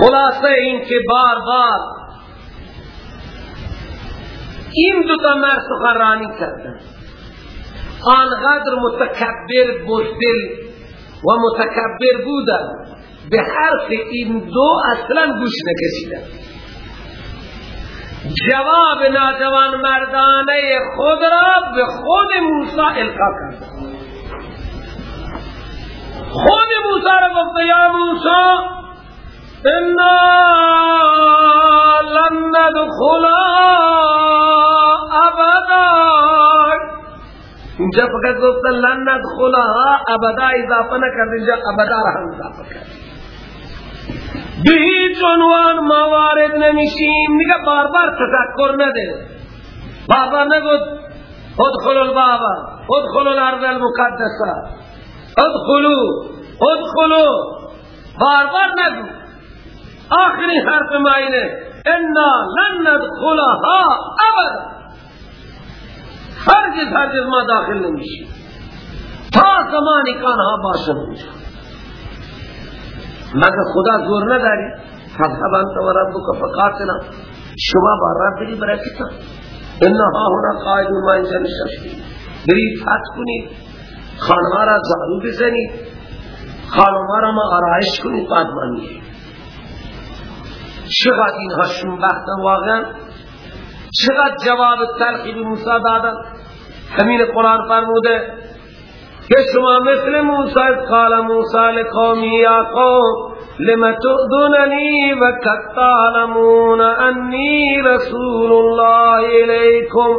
خلاصه این که بار بار این دو تا مرد سخنرانی کردن. آنقدر متکبر بزدل و متکبر بودن. به حرف این دو اصلا گوش نکشیدن. جواب ناجوان مردانه خود را به خود موسی القا کرد. خود موسی را گفت یا موسی انا لن ندخلا ابدا. اینجا فقط گفت لن ندخلا ابدا. اضافه نکرد اینجا ابدا را هم اضافه کرد. به هیچ عنوان ما وارد نمیشیم. میگه بار بار تذکر نده. بابا نگود ادخل البابا ادخل الارض المقدسه. ادخلو ادخلو بار بار نگو. آخری حرف ما اینه انا لن ندخلها ابدا. هرگز هرگز ما داخل نمیشیم. تا زمانی کانها باشن اونجا مگر خدا زور نداری؟ فذهب انت و ربک فقاتلا. شما با رب بری برای کتا انها هنا قائد ما اینجا نشستید برید فتح کنید خانما را زارو بزنید خانما را ما آرائش کنید بعد منید چقدر اینها شنبختن واقعا؟ چقدر جواب تلخی به موسی دادن؟ همین قرآن فرموده کہ شما مثل موسیٰ قال موسیٰ لقومی یا قوم لما تؤذننی وقد تعلمون انی رسول اللہ الیکم؟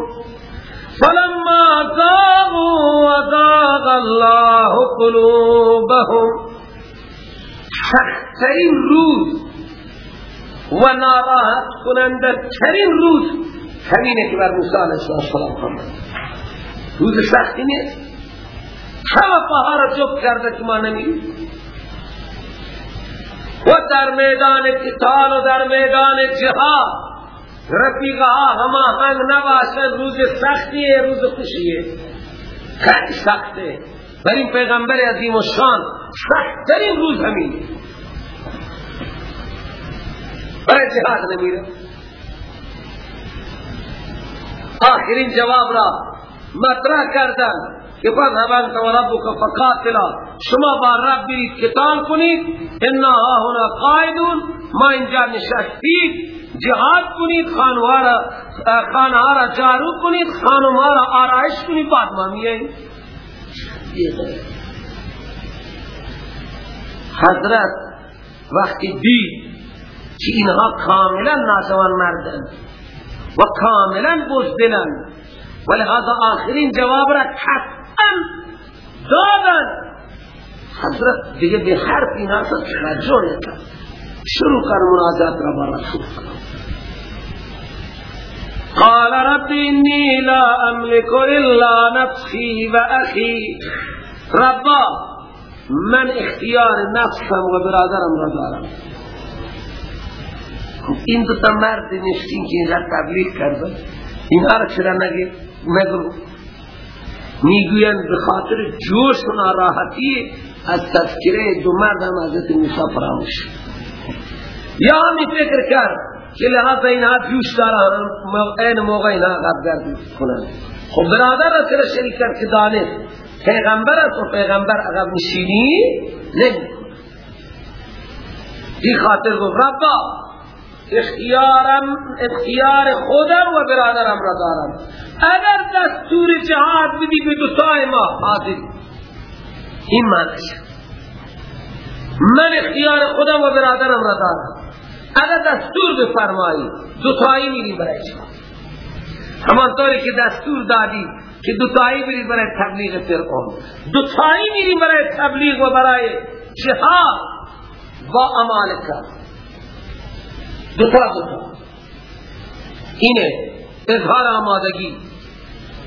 فلما زاغوا وزاغ اللہ قلوبهم. سخترین روز و ناراحت کننده ترین روز همینه که بر موسی علیه السلام روز سختی نیست. همه پاها را جب کرده که ما نمیریم. و در میدان قتال و در میدان جهاد رفیقه ها هماهنگ نباشن روز سختیه روز خوشیه. خیلی سخته. ولی پیغمبر عظیم و شان سختترین روز همین. برای جهاد نمیره. آخرین جواب را مطرح کردن. که پس هبان تو ربک فقاتلا. شما با رب برید کتال کنید. انا ها هنا قائدون ما اینجا نشستید. جهاد کنید. خانوارا خانهارا جارو کنید. خانمارا آرائش کنید. بعد ما میایید حضرت وقتی دید که اینها کاملا ناتوان مردن و کاملا بزدلن ولهذا آخرین جواب را قطعا دادن. حضرت دیگه به حرف اینا توجه نکرد. شروع کر مناجات را با رسول قال رب إني لا أملك إلا نفسي وأخي ربا من اختیار نفسم و برادرم را دارم. این دو تا مرد نشتین که اینجا تبلیغ کردن. این را چرا نگو. می‌گوین به خاطر جوش و ناراحتی از تذکره دو مرد هم حضرت موسی فراموش. یا همی فکر کرد که لحظه اینها جوش دارن این موقع اینها غبگرد کنن خب برادر را چرا شریک کرد که دانست پیغمبر است و پیغمبر عقب نشینی نمی این خاطر گفت ربا اختیارم اختیار خودم و برادرم را دارم. اگر دستور جهاد بدی به دوستای ما حاضر. این معنیش. من اختیار خودم و برادرم را دارم. اگر دستور بفرمایی دوتایی میری برای شما همانطوری که دستور دادی که دوتایی میری برای تبلیغ فرعون. دوتایی میری برای تبلیغ و برای جهاد. با امالکه دوتا دوتا اینه اظهار آمادگی.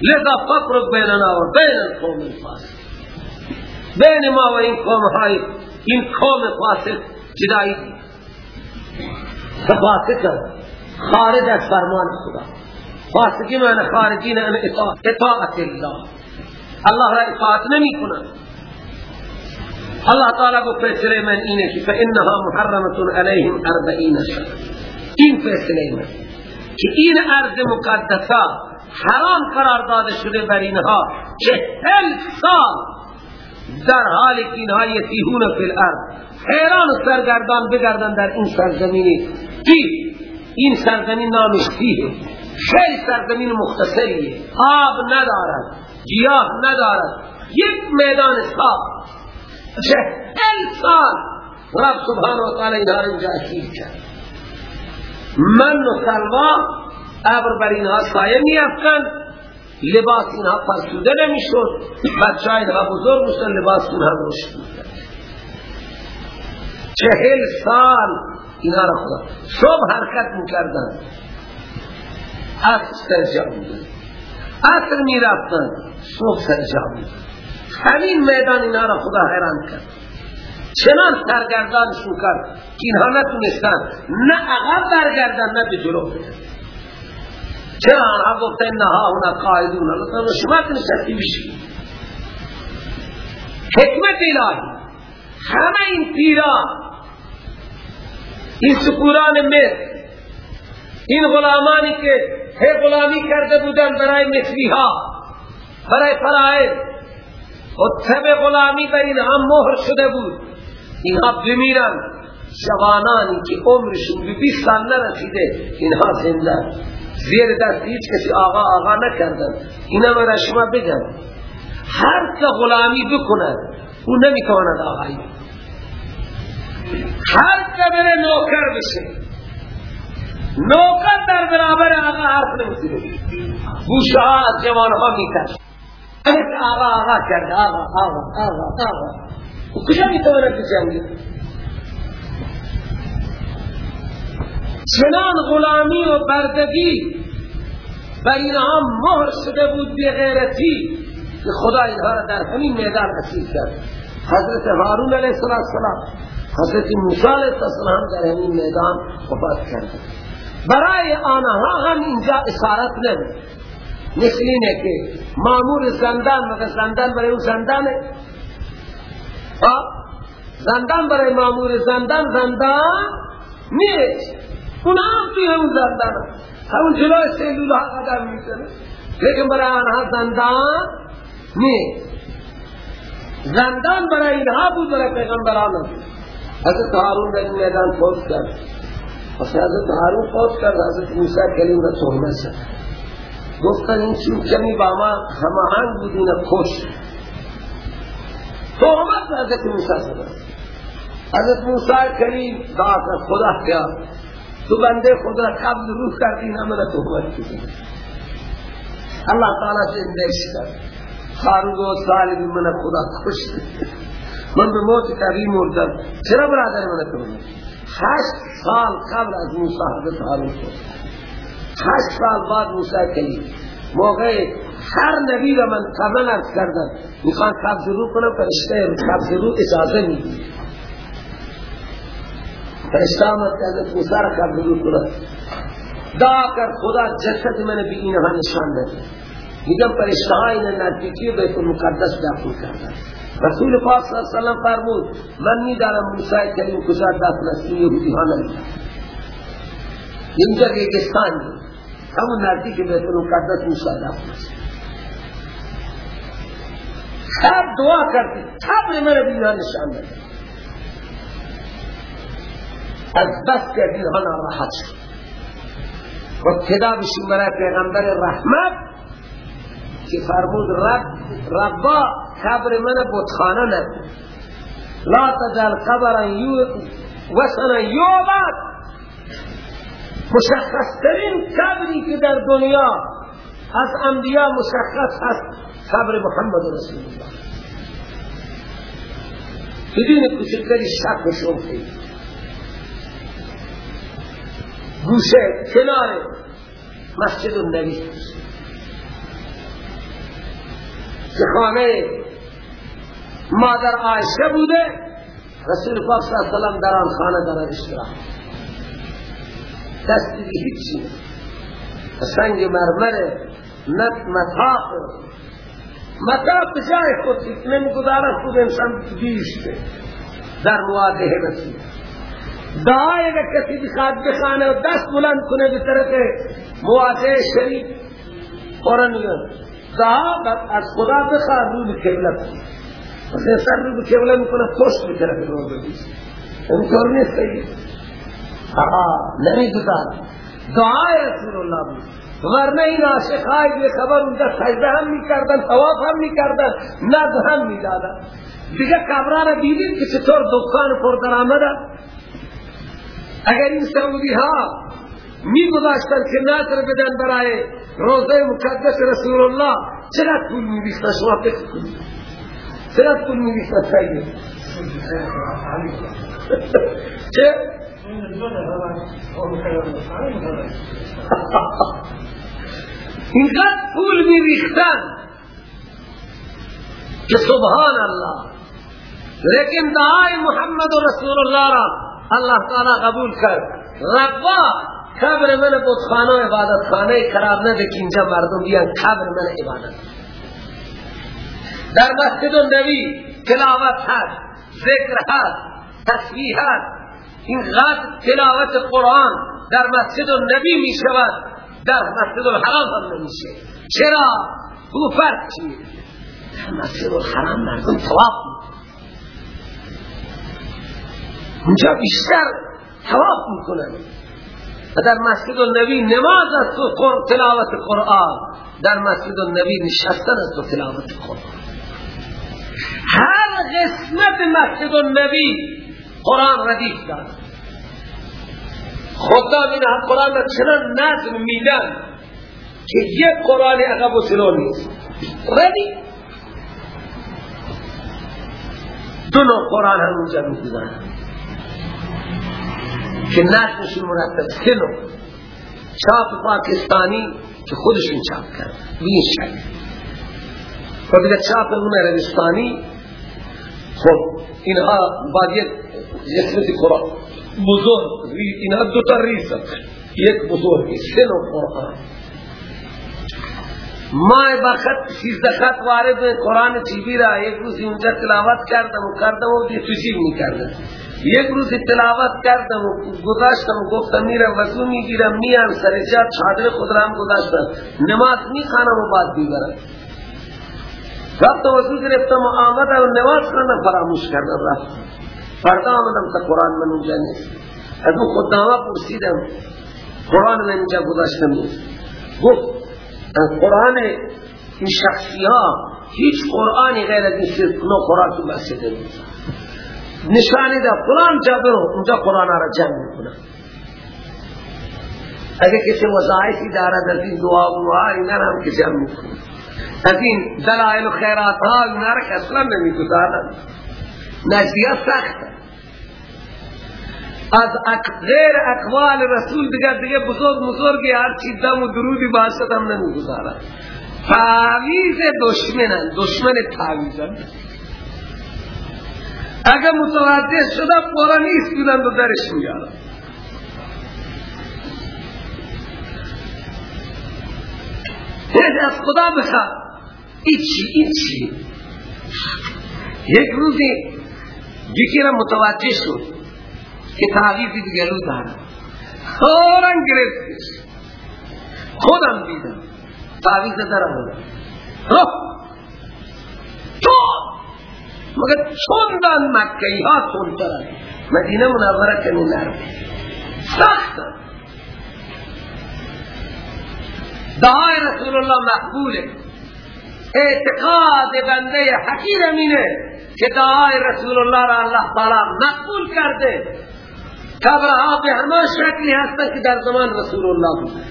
لذا فقر بیننا و بین القوم الفاسق. بین ما و این قوم های این قوم فاسق جدایی. دی فاسق خارج از فرمان خدا. فاسقی معنی خارجین ان اطاعت الله. الله را اطاعت نمی کنن الله تعالی کو فیصله من اینه که فإنها محرمة علیهم 40 سنة. این فیصله من که این أرض مقدسة حرام قرار داده شده بر اینها چهل سال در حالی که اینها یتیهون فی الأرض. حیران و سرگردان بگردن در این سرزمینی. کی؟ این سرزمین نامش فیه خیلی سرزمین مختصریه. آب ندارد. گیاه ندارد. یک میدان صاف چهل سال رب سبحانه و تعالی اینها را اینجا اشیر کرد. من و سلوا ابر بر اینها سایه می افکن لباس اینها فرسوده نمی شد بچه اینها بزرگ میشن لباس اینها روشت می‌کرد. چهل سال اینها را خدا صبح حرکت می‌کردن. اصر سرجا بودن اصر می رفتن صبح سرجا بودن همین میدان اینها را خدا حیران کرد. چنان سرگردانشون کرد که اینها نتونستن. نه عقب برگردن نه به جلو. چرا آنها گفتن نها اونا قائدون. تعالی شما تنشتی بشی حکمت الهی. همه این پیران این سکوران مصر این غلامانی که هی غلامی کرده بودن برای مصری ها برای فرائض. تب غلامی بر اینها مهر شده بود. اینها بمیرن. جوانانی که عمرشون به 20 سال نرسیده اینها زنده. زیر دست هیچ کسی آقا آقا نکردن. اینا من شما بگم. هر که غلامی بکند او نمی‌تواند آقایی هر که بره نوکر بشه. نوکر در برابر آقا حرف نمی‌تونه بوشه ها از جوان ها میتر آقا آقا کرد آقا آقا آقا آقا کجا می‌تواند بجنگه چنان غلامی و بردگی بر اینها مهر شده بود بی غیرتی که خدا اینها را در همین میدان اسیر کرد حضرت هارون علیه السلام حضرت موسی علیه السلام در این میدان وفات کرد برای آنها هم اینجا اشارت نمی مثل اینه که معمور زندان مگر زندان برای اون زندانه. زندان برای معمور زندان زندان نیست اون هم توی همون زندان همون جلوی سیلول ها قدم می‌کنه لیکن برای آنها زندان نیست زندان برای اینها بود برای پیغمبران حضرت هارون در این میدان فوت کرد. پس حضرت هارون فوت کرد. حضرت موسی کلیم را تهمت شد گفتن این چون کمی با ما هماهنگ بود این کش تهمت حضرت موسی شد حضرت موسی کلیم دعا خدا کیا تو بنده خدا قبل روح کردی همه را تهمت کردی اللہ تعالی سے اندیش کرد. هارون گفت سالی من خدا کشت من به موت طبیعی مردم. چرا برادر من کنم هشت سال قبل از موسی حضرت هارون هشت سال بعد موسی کلیم. موقع هر نبی را من قبلا ارز کردم می‌خوان قبض رو کنم فرشته قبض رو اجازه میدی. فرشته آمد که حضرت موسی را قبض رو کنم. دعا کر خدا جسد من به اینها نشان نده میگم فرشته این نزدیکی بیت المقدس داخل کردن. رسول پاک صلی اللہ علیہ وسلم فرمود من میدارم موسی کریم کجا داخل است یهودی ها نمیدن اینجا ریگستان همون نزدیک بیت المقدس موسی است هر دعا کردی. قبر من بینا نشان بده از بس که دیلها ناراحت شد. و بشون برای پیغمبر رحمت که فرمود رب ربا قبر من بتخانه نکن لا تجل قبرا وسنا یوبد مشخص ترین قبری که در دنیا از انبیاء مشخص هست قبر محمد رسول الله. بدون کچکتری شک و شبهه گوشه کنار مسجد النبی. که خانه مادر عایشه بوده رسول پاک صلی اللہ علیہ وسلم در آن خانه در اشتراک. دستی بی هیچی سنگ مرمر نت مطاق. مطاق بجای خود نمی‌گذارد خود انسان بیشته در مواده رسول دعای اگر کسی بخواد بخانه و دست بلند کنه به طرف مواده شریف میگن دعا از خدا بخواد رو به قبلت وقتی سر رو به قبله می‌کنه پشت به طرف رو بگیش اینطور نیست. آها نمیگذار دعای رسول الله بود. ورنه این عاشق های به خبر اونجا سجده هم می‌کردن تواف هم می‌کردن نظر هم می‌دادن. دیگه قبران دیدید که چطور دکان پر درآمدن اگر این سعودی ها می گذاشتن که نظر بدن برای روزه مقدس رسول الله چرا پول می بیستن شما فکر کنید؟ چرا پول می چه؟ اینقدر پول می ریختن که سبحان الله لیکن دعای محمد رسول الله را اللہ تعالی قبول کرد. ربا قبر من بودخانه و عبادت خانه قرار نده که اینجا مردم بیان قبر من عبادت در مسجد النبی تلاوت هست ذکر هست تسبیح هست. این غد تلاوت قرآن در مسجد النبی می شود. در مسجد الحرام هم نمیشه. چرا؟ او فرق چیه؟ در مسجد الحرام مردم تواف اونجا بیشتر تواف می‌کنن و در مسجد النبی نماز است و تلاوت قرآن. در مسجد النبی نشستن است و تلاوت قرآن. هر قسمت مسجد النبی قرآن ردیف دارد خدا این قرآن را چنان نظم میدن که یک قرآن عقب و جلو نیست. ردیف دو نوع قرآن هم اونجا می‌گذارن که نشنشون مرتب. سنو چاپ پاکستانی که خودشون چاپ کرد بین شکل و دیگه چاپ اون عربستانی خب اینها باید یک قسمت قرآن بزرگ اینها دو تا ریس یک بزرگی سه نوع قرآن ما بخط سیزده خط وارد قرآن چیبی را یک روز اونجا تلاوت کردم و کردم و دی تشیب می کردم یک روز تلاوت کردم و گذاشتم و گفتم میرم وضو می‌گیرم میام سر جا چادر خود را هم گذاشتم نماز می‌خوانم و بعد بیبرم رفت وضو گرفتم و آمدم و نماز خواندم فراموش کردم رفت فردا آمدم تا قرآن من اونجا نیست. از اون خدامه پرسیدم. قرآن من اینجا گذاشتم نیست گفت قرآن این شخصی ها هیچ قرآنی غیر از این شرک نو قرآن تو مسجد نیست. نشانی ده قرآن جا برو اونجا قرآن را جمع می‌کنن اگر کسی وظائفی دارد از این دعا دعا اینا هم که جمع می‌کنن از این دلائل و خیرات ها اینا را که اصلا نمی‌گذارن نجدیه سخت از غیر اقوال رسول دیگر دیگه بزرگ بزرگی هر چیز دم و درودی باشد هم نمی‌گذارن تعویز دشمنن دشمن تعویزن اگر متوجه شده پورا نیست بودن و درش میارن از خدا بخواد ایچی ایچی. یک روزی یکی را متوجه شد. که تعویزی دیگلو داره فورا گرفتش خودم دیدم. تعویز دارم رو تو! مگر چون دان مکهی ها چون ترن مدینه منوره کنی نرم سخت. دعای رسول الله مقبوله. اعتقاد بنده حکیر امینه که دعای رسول الله را الله تعالی مقبول کرده. قبرها به همان شکلی هستن که در زمان رسول الله بود.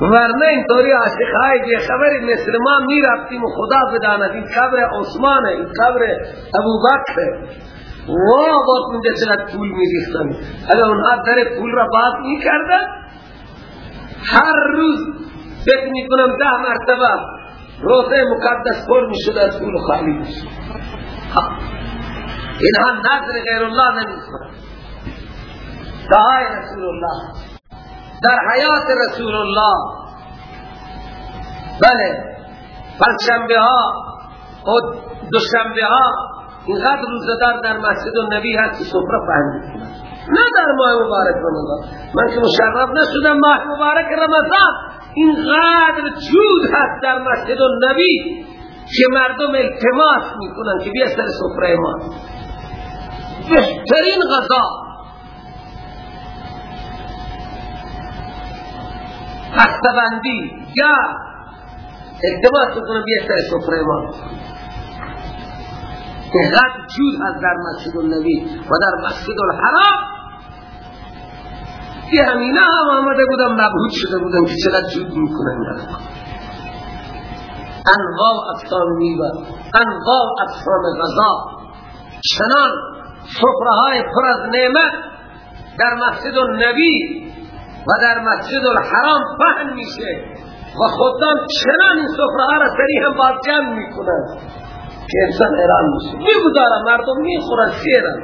ورنه اینطوری عاشق های بی خبری مثل ما می رفتیم خدا بداند این قبر عثمان این قبر ابو بکر. و باید اونجا چقدر پول می ریختن اگر اونها در پول را باز می کردن هر روز فکر می کنم ده مرتبه روزه مقدس پر می شد از پول خالی می شد اینها نظر غیر الله نمی‌کنند دعای رسول الله در حیات رسول الله بله پنجشنبه ها و دوشنبه ها اینقدر روزدار در مسجد و نبی هست که سفره نه در ماه مبارک رمضان من که مشرف نشدم ماه مبارک رمضان اینقدر جود هست در مسجد و نبی که مردم التماس می‌کنن که بیا سر سفره ما بهترین غذا. هستبندی یا اعتماد کنم بیا سر سفره ما. اینقدر جود هست در مسجد النبی و در مسجد الحرام. که همینه هم آمده بودم مبهود شده بودم که چقدر جود می‌کنن انواع اقسام میوه انواع اقسام غذا. چنان سفره پر از نعمت در مسجد النبی و در مسجد الحرام پهن میشه و خودم چنان این سفره ها را سریع هم باز جمع می‌کنن که انسان ایران میشه. می‌گذارن مردم می‌خورن سیرن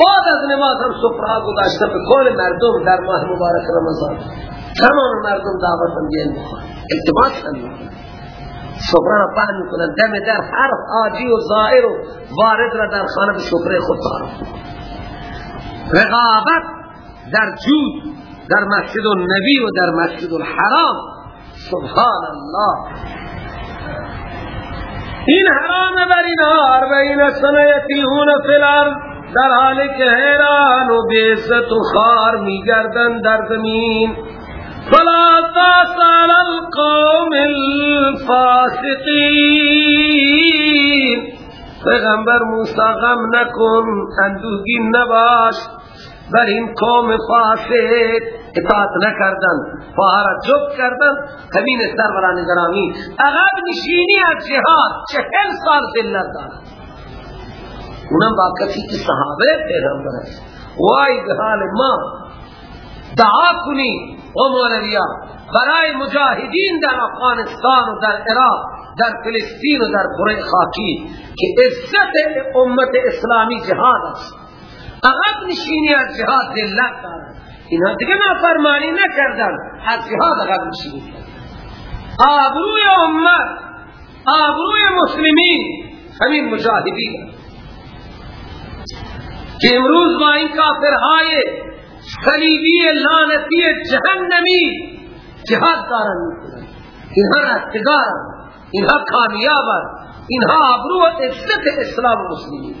بعد از نماز هم سفره ها گذاشته به کل مردم در ماه مبارک رمضان. تمام مردم دعوت هم بیان بخورن التماس هم. سفره را پهن می‌کنن. دم در هر حاجی و زائر و وارد را در خانه سفره خود تعارف رقابت در جود در مسجد النبی و در مسجد الحرام. سبحان الله این حرام بر اینها اربعین سنه یتیهون فی الارض در حالی که حیران و بیست و خار میگردن در زمین. فلا تاسال القوم الفاسقین پیغمبر موسی غم نکن اندوگین نباش. بر این قوم فاسق اطاعت نکردن جب کردن. همین سروران گرامی اغب نشینی از جهاد چهل سال ذلت دارد اونم با کسی که صحابه پیغمبر است. وای به حال ما. دعا کنی و مولویا. برای مجاهدین در افغانستان و در عراق در فلسطین و در قره خاکی که عزت امت اسلامی جهاد است. عقب نشینی از جهاد ذلت دارد اینها دیگه نافرمانی نکردن. از جهاد عقب نشینی کردن. آبروی امت آبروی مسلمین همین مجاهدین. که امروز با این کافرهای صلیبی لعنتی جهنمی جهاد دارن می‌کنن اینها رستگارن اینها کامیابن اینها ابرو و عزت اسلام و مسلمین۔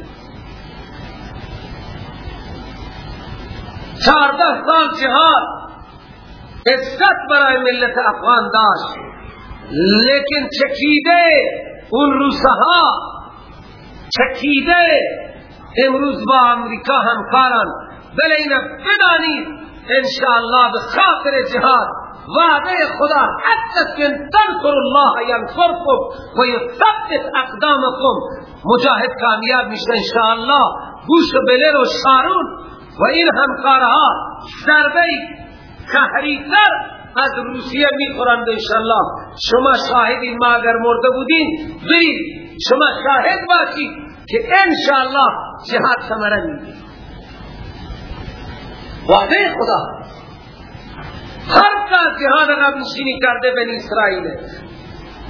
چارده سال جهاد عزت برای ملت افغان داشت لیکن چکیده اون روسها چکیده امروز با امریکا همکاران بله اینا بدانید انشاءالله به خاطر جهاد وعده خدا حتی که تنصر الله ینصرکم و یثبت اقدامکم. مجاهد کامیاب میشه انشاءالله. بوش بلر و شارون و این همکارها ضربه کهریتر از روسیه می‌خورند انشاءالله. شما شاهدین ما اگر مرده بودین. بید شما شاهد باشید که انشاءالله جهاد ثمره می‌گیره وعده خدا هر کس جهاد عقب نشینی کرده بنی اسرائیل.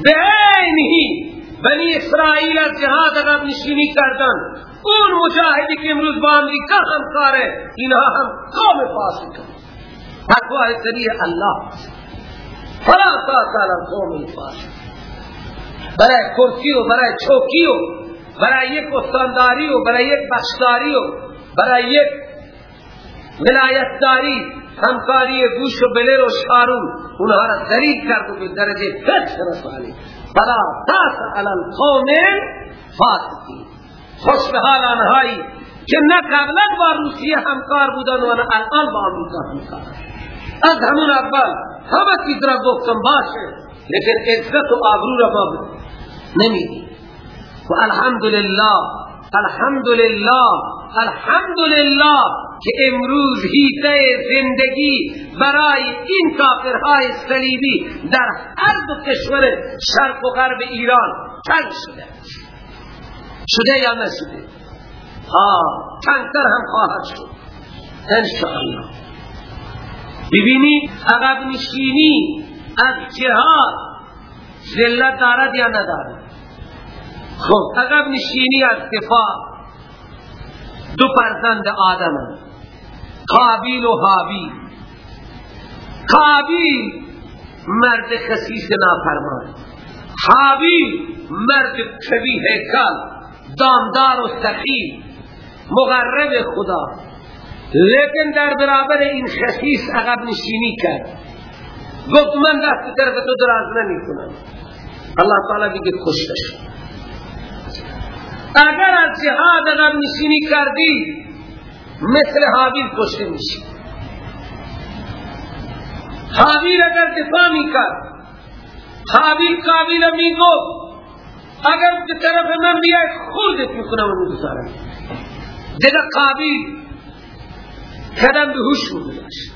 به عینی بنی اسرائیل از جهاد عقب نشینی کردن. اون مجاهدی که امروز با امریکا همکاره اینها هم قوم فاسق. تقوی سریع الله. فلا تاسال قوم فاسق برای کرسی برای چوکی و برای یک استانداری و برای یک بخشداری و برای یک ولایتداری همکاری گوش و بلر و شارون اونها را ذریع کرد و به درجه فقه رسالی فلا تاس علی القوم فاسقین. خوش به حال آنهایی که نه قبلا با روسیه همکار بودن و نه الان با امریکا همکار از همون اول همه چیز را گفتم باشه لیکن عزت و آبرو را ما نمیدی و الحمدلله الحمدلله الحمدلله. که امروز هیته زندگی برای این کافرهای صلیبی در هر دو کشور شرق و غرب ایران تنگ شده؟ شده یا نشده؟ ها تنگتر هم خواهد شد. انشاءالله. ببینید عقب نشینی از جهاد ذلت دارد یا ندارد؟ خب عقب نشینی از دفاع. دو فرزند آدم قابیل و حابیل. قابیل مرد خسیس نافرمان. حابیل مرد کبی هیکل دامدار و سخی مغرب خدا. لیکن در برابر این خسیس عقب نشینی کرد. گفت من دست طرف تو دراز نمی کنم اللہ تعالی بگه کشتش اگر از جهاد عقب نشینی کردی مثل حابیل کشته میشی حابیل اگر دفاع می‌کرد حابیل قابیل میگو اگر به طرف من بیای خوردت می‌کنم و می‌گذارم دیگه قابیل قدم به هوش میگذاشت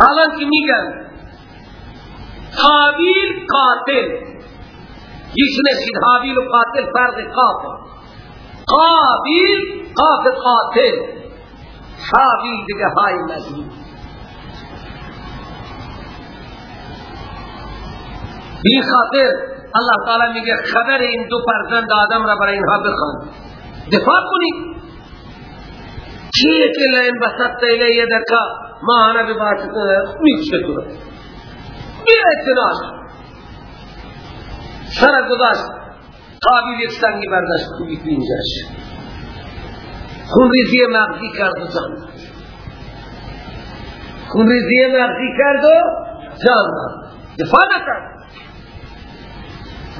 حالا که میگن قابیل قاتل یک نشید حابیل و قاتل فرق قاتل قابیل قاف قاتل. حابیل دیگه های مزید. بی خاطر اللہ تعالی میگه خبر این دو فرزند آدم را برای اینها بخوان. دفاع کنی چیه که لین بسطت الی یدکا ماهانا بباسط میشه تو بی اعتناش سر گذاشت. قابل یک سنگی برداشت کوبی پینجاش خونریزی مغزی کرد و جان خونریزی مغزی کرد و جان دفاع نکرد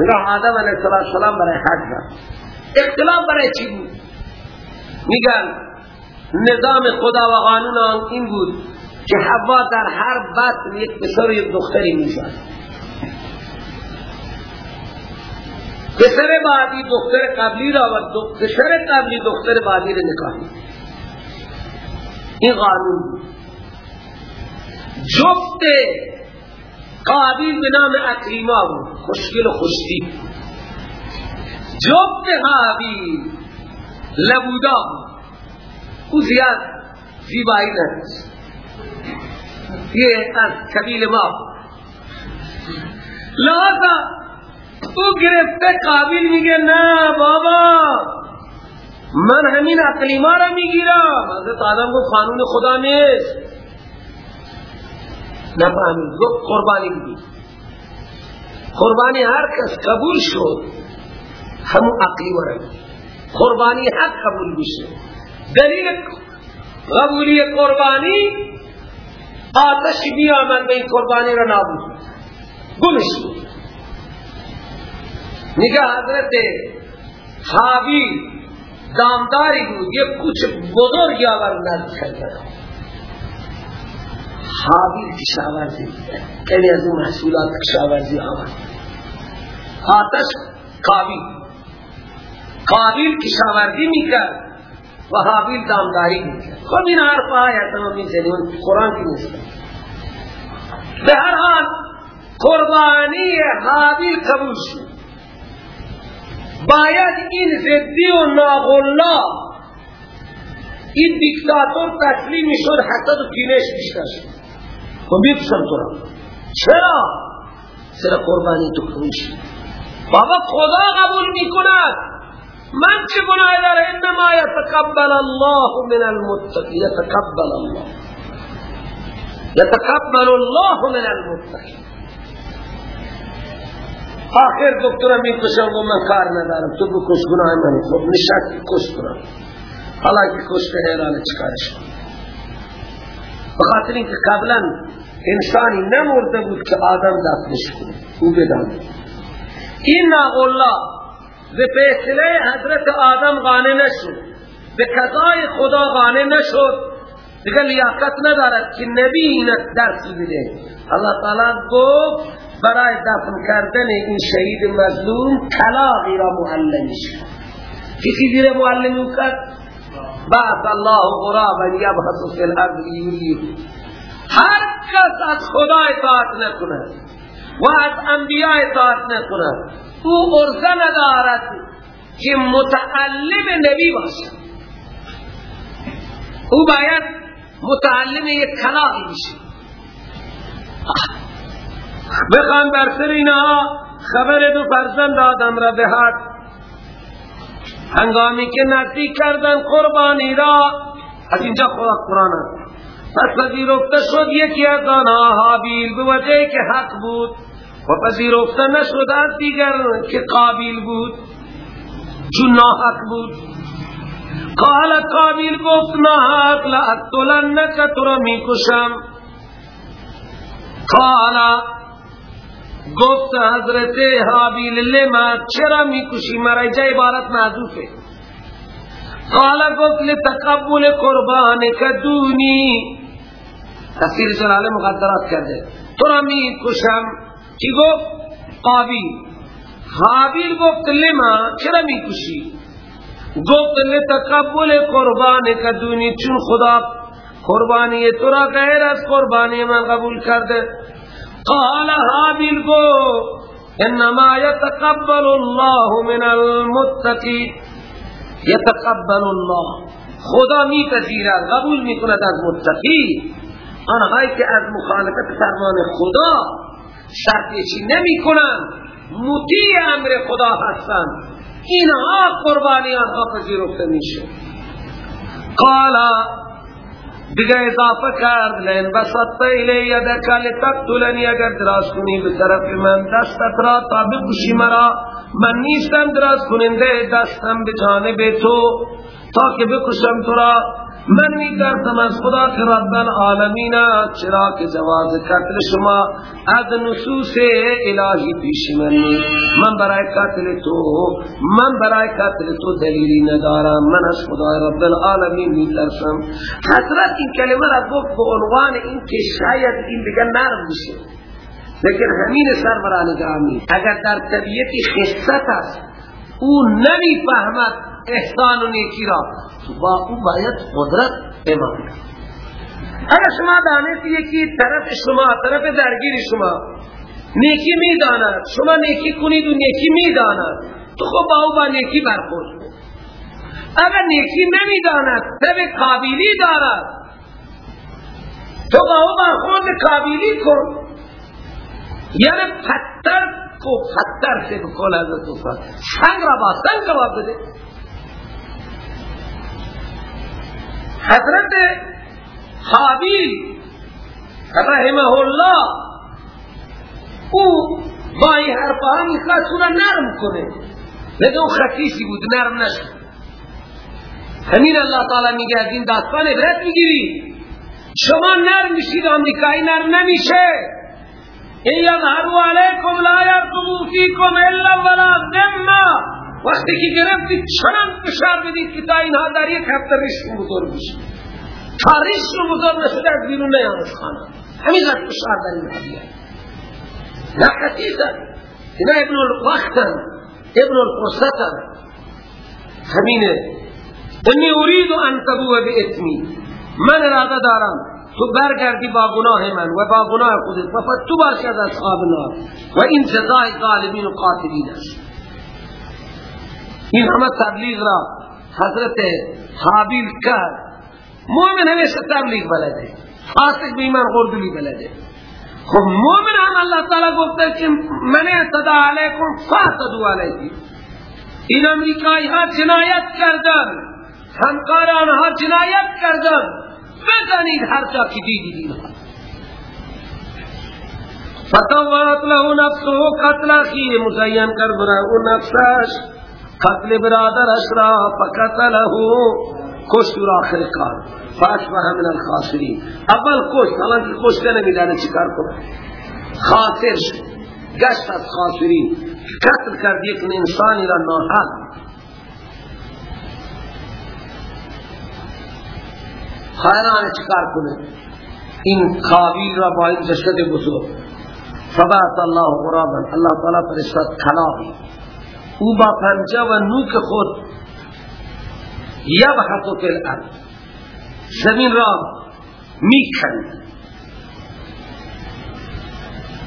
میگه آدم علیه السلام برای حج رفت اختلاف برای چی بود میگن نظام خدا و قانون آن این بود که حوا در هر بطن یک پسر و یک دختری می‌زد پسر بعدی دختر قبلی را و پسر قبلی دختر بعدی را نکاهی این قانون. جفت قابیل به نام اکریما بود. خوشگل و خوشتی. جبت حابیل لبودا او زیاد زیبایی نداشت. یہ از کبیل ما لہذا او گرفته قابل میگه نه بابا. من همین اقلیما را می‌گیرم. حضرت آدم کو قانون خدا نیست. نفهمید گفت قربانی بگیر قربانی هر کس قبول شد همون عقلی قربانی حق قبول بشه دلیل قبولی قربانی آتش بیامن به این قربانی را نابود گلش نگاه حضرت حابیل دامداری بود یک کچھ بزرگی آور نزد کرد حابیل کشاورزی کلی از اون محصولات کشاورزی آورد. آتش قابیل. قابیل کشاورزی می‌کرد و حابیل دامداری می‌کرد. خب این حرف آیا تمام می‌زنی قرآن کی نیست. به هر حال قربانی حابیل قبول شد. باید این زدی و ناغلا این دیکتاتور تسلیم شد حسد و کینش بیشتر شد. خب میپسم تو را. چرا؟ سر قربانی تو کنیش بابا خدا قبول می‌کند. من چه گناه داره انما یتقبل الله من المتقی یتقبل الله. یتقبل الله من المتقی آخر دکترم می‌کشم و من کار ندارم. تو بکش گناه من خب نشک کش کنم. حالا که کشته حیران چکارش بخاطر اینکه قبلا انسانی نمرده بود که آدم دفنش کنه. او بدانه. این ناغلا به فیصله حضرت آدم غانه نشد. به قضای خدا غانه نشد. دیگه لیاقت ندارد که نبی این درسی بده. اللہ تعالی گفت برای دفن کردن این شهید مظلوم طلاقی را معلم شد کسی زیر معلم کرد بعث الله غرابا یبحث فی الارض یریه هر کس از خدا اطاعت نکنه و از انبیاء اطاعت نکنه او ارزه ندارد که متعلم نبی باشه او باید متعلم یک کلاهی بشه. بخوان بر سر اینها خبر دو فرزند آدم را بهاد. هنگامی که نزدیک کردن قربانی را از اینجا خدا قرآن است. پس پذیرفته شد یکی از آنها حابیل به وجه که حق بود. و پذیرفته نشد از دیگر که قابیل بود. چون ناحق بود. قال قابیل گفت ناحق لأقتلنک تو را می‌کشم. قال گفت حضرت حابیل لما چرا می‌کشی مرا جا عبارت معذوفه. قال گفت لتقبل قربانک دونی. تفسیر جلال مقدرات کرده. تو را می کشم کی گفت؟ قابیل حابیل گفت لما چرا می کشی گفت لتقبل قربان کدونی چون خدا قربانی تو را غیر از قربانی من قبول کرده. قال حابیل گفت إنما يتقبل الله من المتقی يتقبل الله. خدا می پذیرد قبول می کند از متقی آنهایی که از مخالفت فرمان خدا. سرپیچی نمی کنند مطیع أمر خدا هستند اینها قربانی آنها پذیرفته میشه. قال دیگه اضافه کرد لین بسطت ایلی یدک لتقتلنی اگر دراز کنی به طرف من. دستت را تا بکشی مرا. من نیستم دراز کننده دستم به جانب تو. تا که بکشم تو را. من میترسم از خدا که رب العالمین چرا که جواز قتل شما از نصوص الهی پیش من من برای قتل تو من برای قتل تو دلیلی ندارم. من از خدا رب العالمین میترسم. حضرت این کلمه را گفت به عنوان این که شاید این دیگر نرم بشه لیکن همین سروران گرامی اگر در طبیعتی خصت است او نمی‌فهمد احسان و نیکی را. با او باید قدرت امام. اگر شما دانستی یکی طرف شما طرف درگیر شما. نیکی می‌داند. شما نیکی کنید و نیکی می‌داند. تو خب با او با نیکی برخورد اگر نیکی نمی‌داند. تب قابلی دارد. تو با او برخورد قابلی کن. یعنی پتر کو پتر سے بکل حضرت صاحب سنگ را با سنگ جواب بده. حضرت حابیل رحمه الله او با این حرفا می‌خواست او را نرم کنه. لیکن او خطیسی بود نرم نشد. همین الله تعالی میگه از این داستان عبرت می‌گیری. شما نرم میشید آمریکایی نرم نمیشه. این یظهروا علیکم لا یرقبو فیکم الا ولا ذمه. وقتی که گرفتید چنان فشار بدید که تا اینها در یک هفته ریش بزرگ بشید تا ریش بزرگ نشده از بیرون نیامد خانه. همین فشار در این حدیه لا حقیقت اینا ابن الوقتن ابن الفرصتن همینه انی اريد ان تبو باسمی. من اراده دارم تو برگردی با گناه من و با گناه خودت. و تو باشد از اصحاب نار و این جزای ظالمین و قاتلین است. این همه تبلیغ را حضرت حابیل کرد. مومن همیشه تبلیغ بلده. فاسق بیمان غردلی بلده. خب مومن هم اللہ تعالی گفته که من اعتدا علیکم فاسدو علیکم این امریکایی ها جنایت کردن. همکار آنها جنایت کردن. بزنید هر جا که دیدید اینها. فتوات له نفسه قتل اخیه. مزین کر برای اون نفسش. قتل برادرش را فقتله کشت را آخر کار. فاشبه من الخاسرین. اول کشت حالا که کشته نمیدانه چیکار کنه. خاسر شد. گشت از خاسرین قتل کرد یک انسانی را ناحق. خیران چکار کنه. این قابیل را با این بزرگ. فبعث الله غرابا. الله تعالی فرستاد کلاهی او با پنجه و نوک خود یبحث فی الارض. زمین را می‌کند.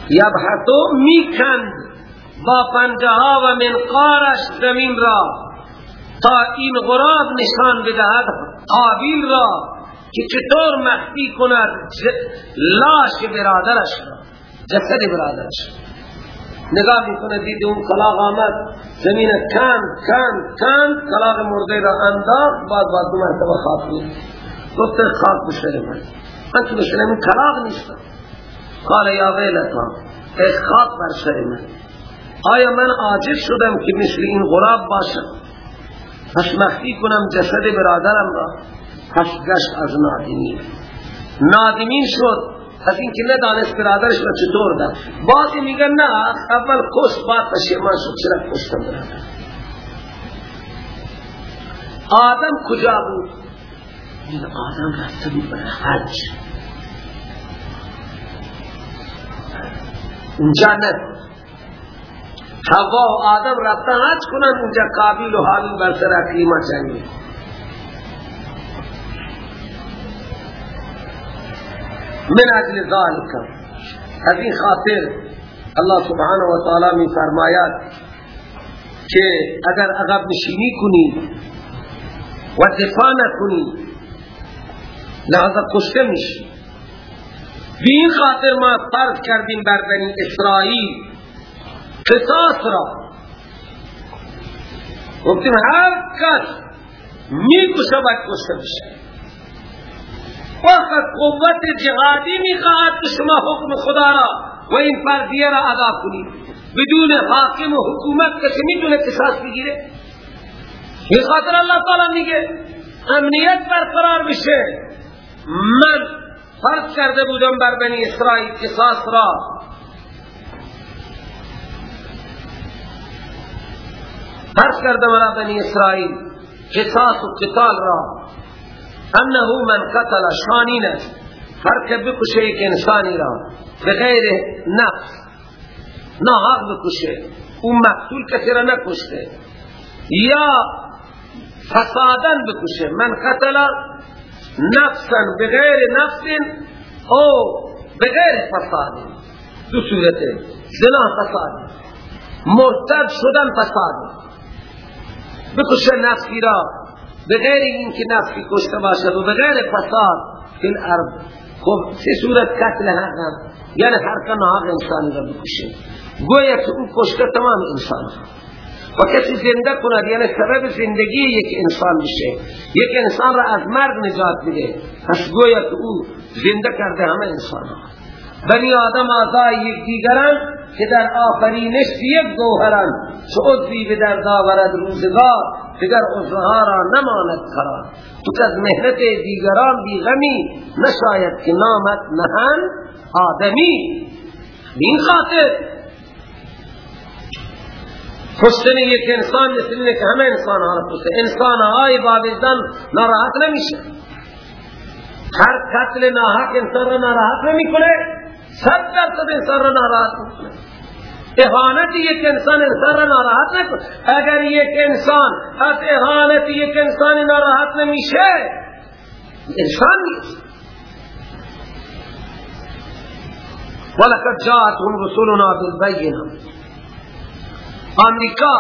یبحث می‌کند. با پنجه ها و منقارش زمین را تا این غراب نشان بدهد قابیل را که چطور مخفی کند لاش برادرش جسد برادرش نگاه می‌کنه دید اون کلاغ آمد؟ زمین کن کن کن کلاغ مرده را انداخت بعد بعد دو مرتبه خاک بود. گفت خاک بشر من من که بشر من کلاغ نیستم. قال یا ویلتا ای خاک بر من آیا من عاجز شدم که مثل این غراب باشم؟ پس مخفی کنم جسد برادرم را. پس گشت از نادمین نادمین شد. از اینکه ندانست برادرش را چطور داد. بعضی میگن نه اول کش بعد پشیمان شد چرا کشتم برادر آدم کجا بود؟ این آدم رفته بود برای حج. اونجا نه. هوا و آدم رفتن حج کنن اونجا قابل و حالی بر سر اقلیمه چنگی من أجل ذالک از این خاطر الله سبحانه و تعالی می فرماید که اگر عقب نشینی کنی و دفاع نکنی لحظه کشته میشی. بی این خاطر ما فرض کردیم بر بنی اسرائیل قصاص را. گفتیم هر کس می کشه باید کشته بشه. فقط قوت جهادی می‌خواهد که شما حکم خدا را و این فرضیه را ادا کنید. بدون حاکم و حکومت کسی می‌تونه قصاص بگیره. این خاطر اللہ تعالی میگه امنیت برقرار بشه. من فرض کرده بودم بر بنی اسرائیل قصاص را. فرض کرده مرا بنی اسرائیل قصاص و قتال را. انه من قتل شانین است. هر بکشه یک انسانی را بغیر نفس نه حق بکشه اون مقتول کسی را نکشته. یا فسادن بکشه. من قتل نفسا بغیر نفس او بغیر فساد. دو صورته زنا فساد. مرتد شدن فساد. بکشه نفسی را. بغیر اینکه نفسی کشته باشد و بغیر فساد فی الارض. خب سه صورت قتل حقم یعنی هر کنه انسانی را بکشه. گویا که او کشته تمام انسان و کسی زنده کند یعنی سبب زندگی یک انسان بشه یک انسان را از مرگ نجات بده پس گویا که او زنده کرده همه انسان بنی آدم آزای یک دیگران که در آفرینش یک گوهران چه عضوی به درد آورد روزگار دیگر عضوها را نماند قرار. تو از مهنت دیگران بی غمی نشاید که نامت نهن آدمی. این خاطر کشتن یک انسان مثل اینه که همه انسان ها را کشته انسان های بابزن ناراحت نمیشه. هر قتل ناحق انسان را ناراحت نمی‌کنه. صد درصد انسان را ناراحت می‌کنه. احانت یک انسان انسان را ناراحت نکنه اگر یک انسان از احانت یک انسان ناراحت نمیشه انسان نیست. ولقد جاءتهم رسولنا بالبينات آمریکا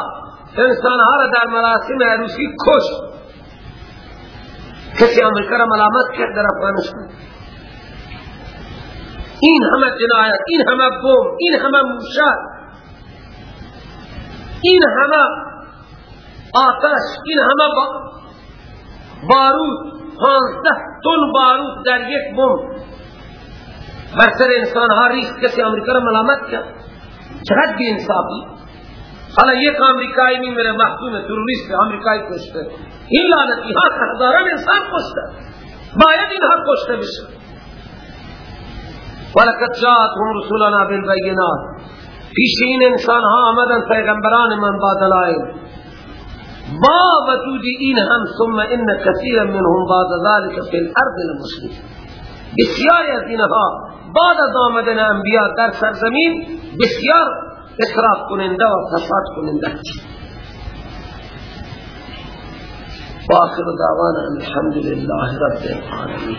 انسانها را در مراسم عروسی کش کسی امریکا را ملامت کرد در افغانستان. این همه جنایت این همه بوم این همه موشک این همه آتش این همه بارود پانزده تن بارود در یک بوم بر سر انسان ها ریخت کسی امریکا را ملامت کرد. چقدر بی انصافی؟ حالا یک امریکایی می میره محکوم تروریست امریکایی کشته. این لعنتی ها هزاران انسان کشته. باید اینها کشته بشه. ولقد جاءتهم رسولنا بالبينات پیش این انسان ها آمدن پیغمبران من با دلائل با وجود این هم ثم ان كثيرا منهم بعد ذلك في الأرض المسلم. بسیاری از اینها بعد از آمدن انبیاء در سرزمین بسیار اصراف کننده و فساد کننده و آخر دعوانا الحمد لله رب العالمين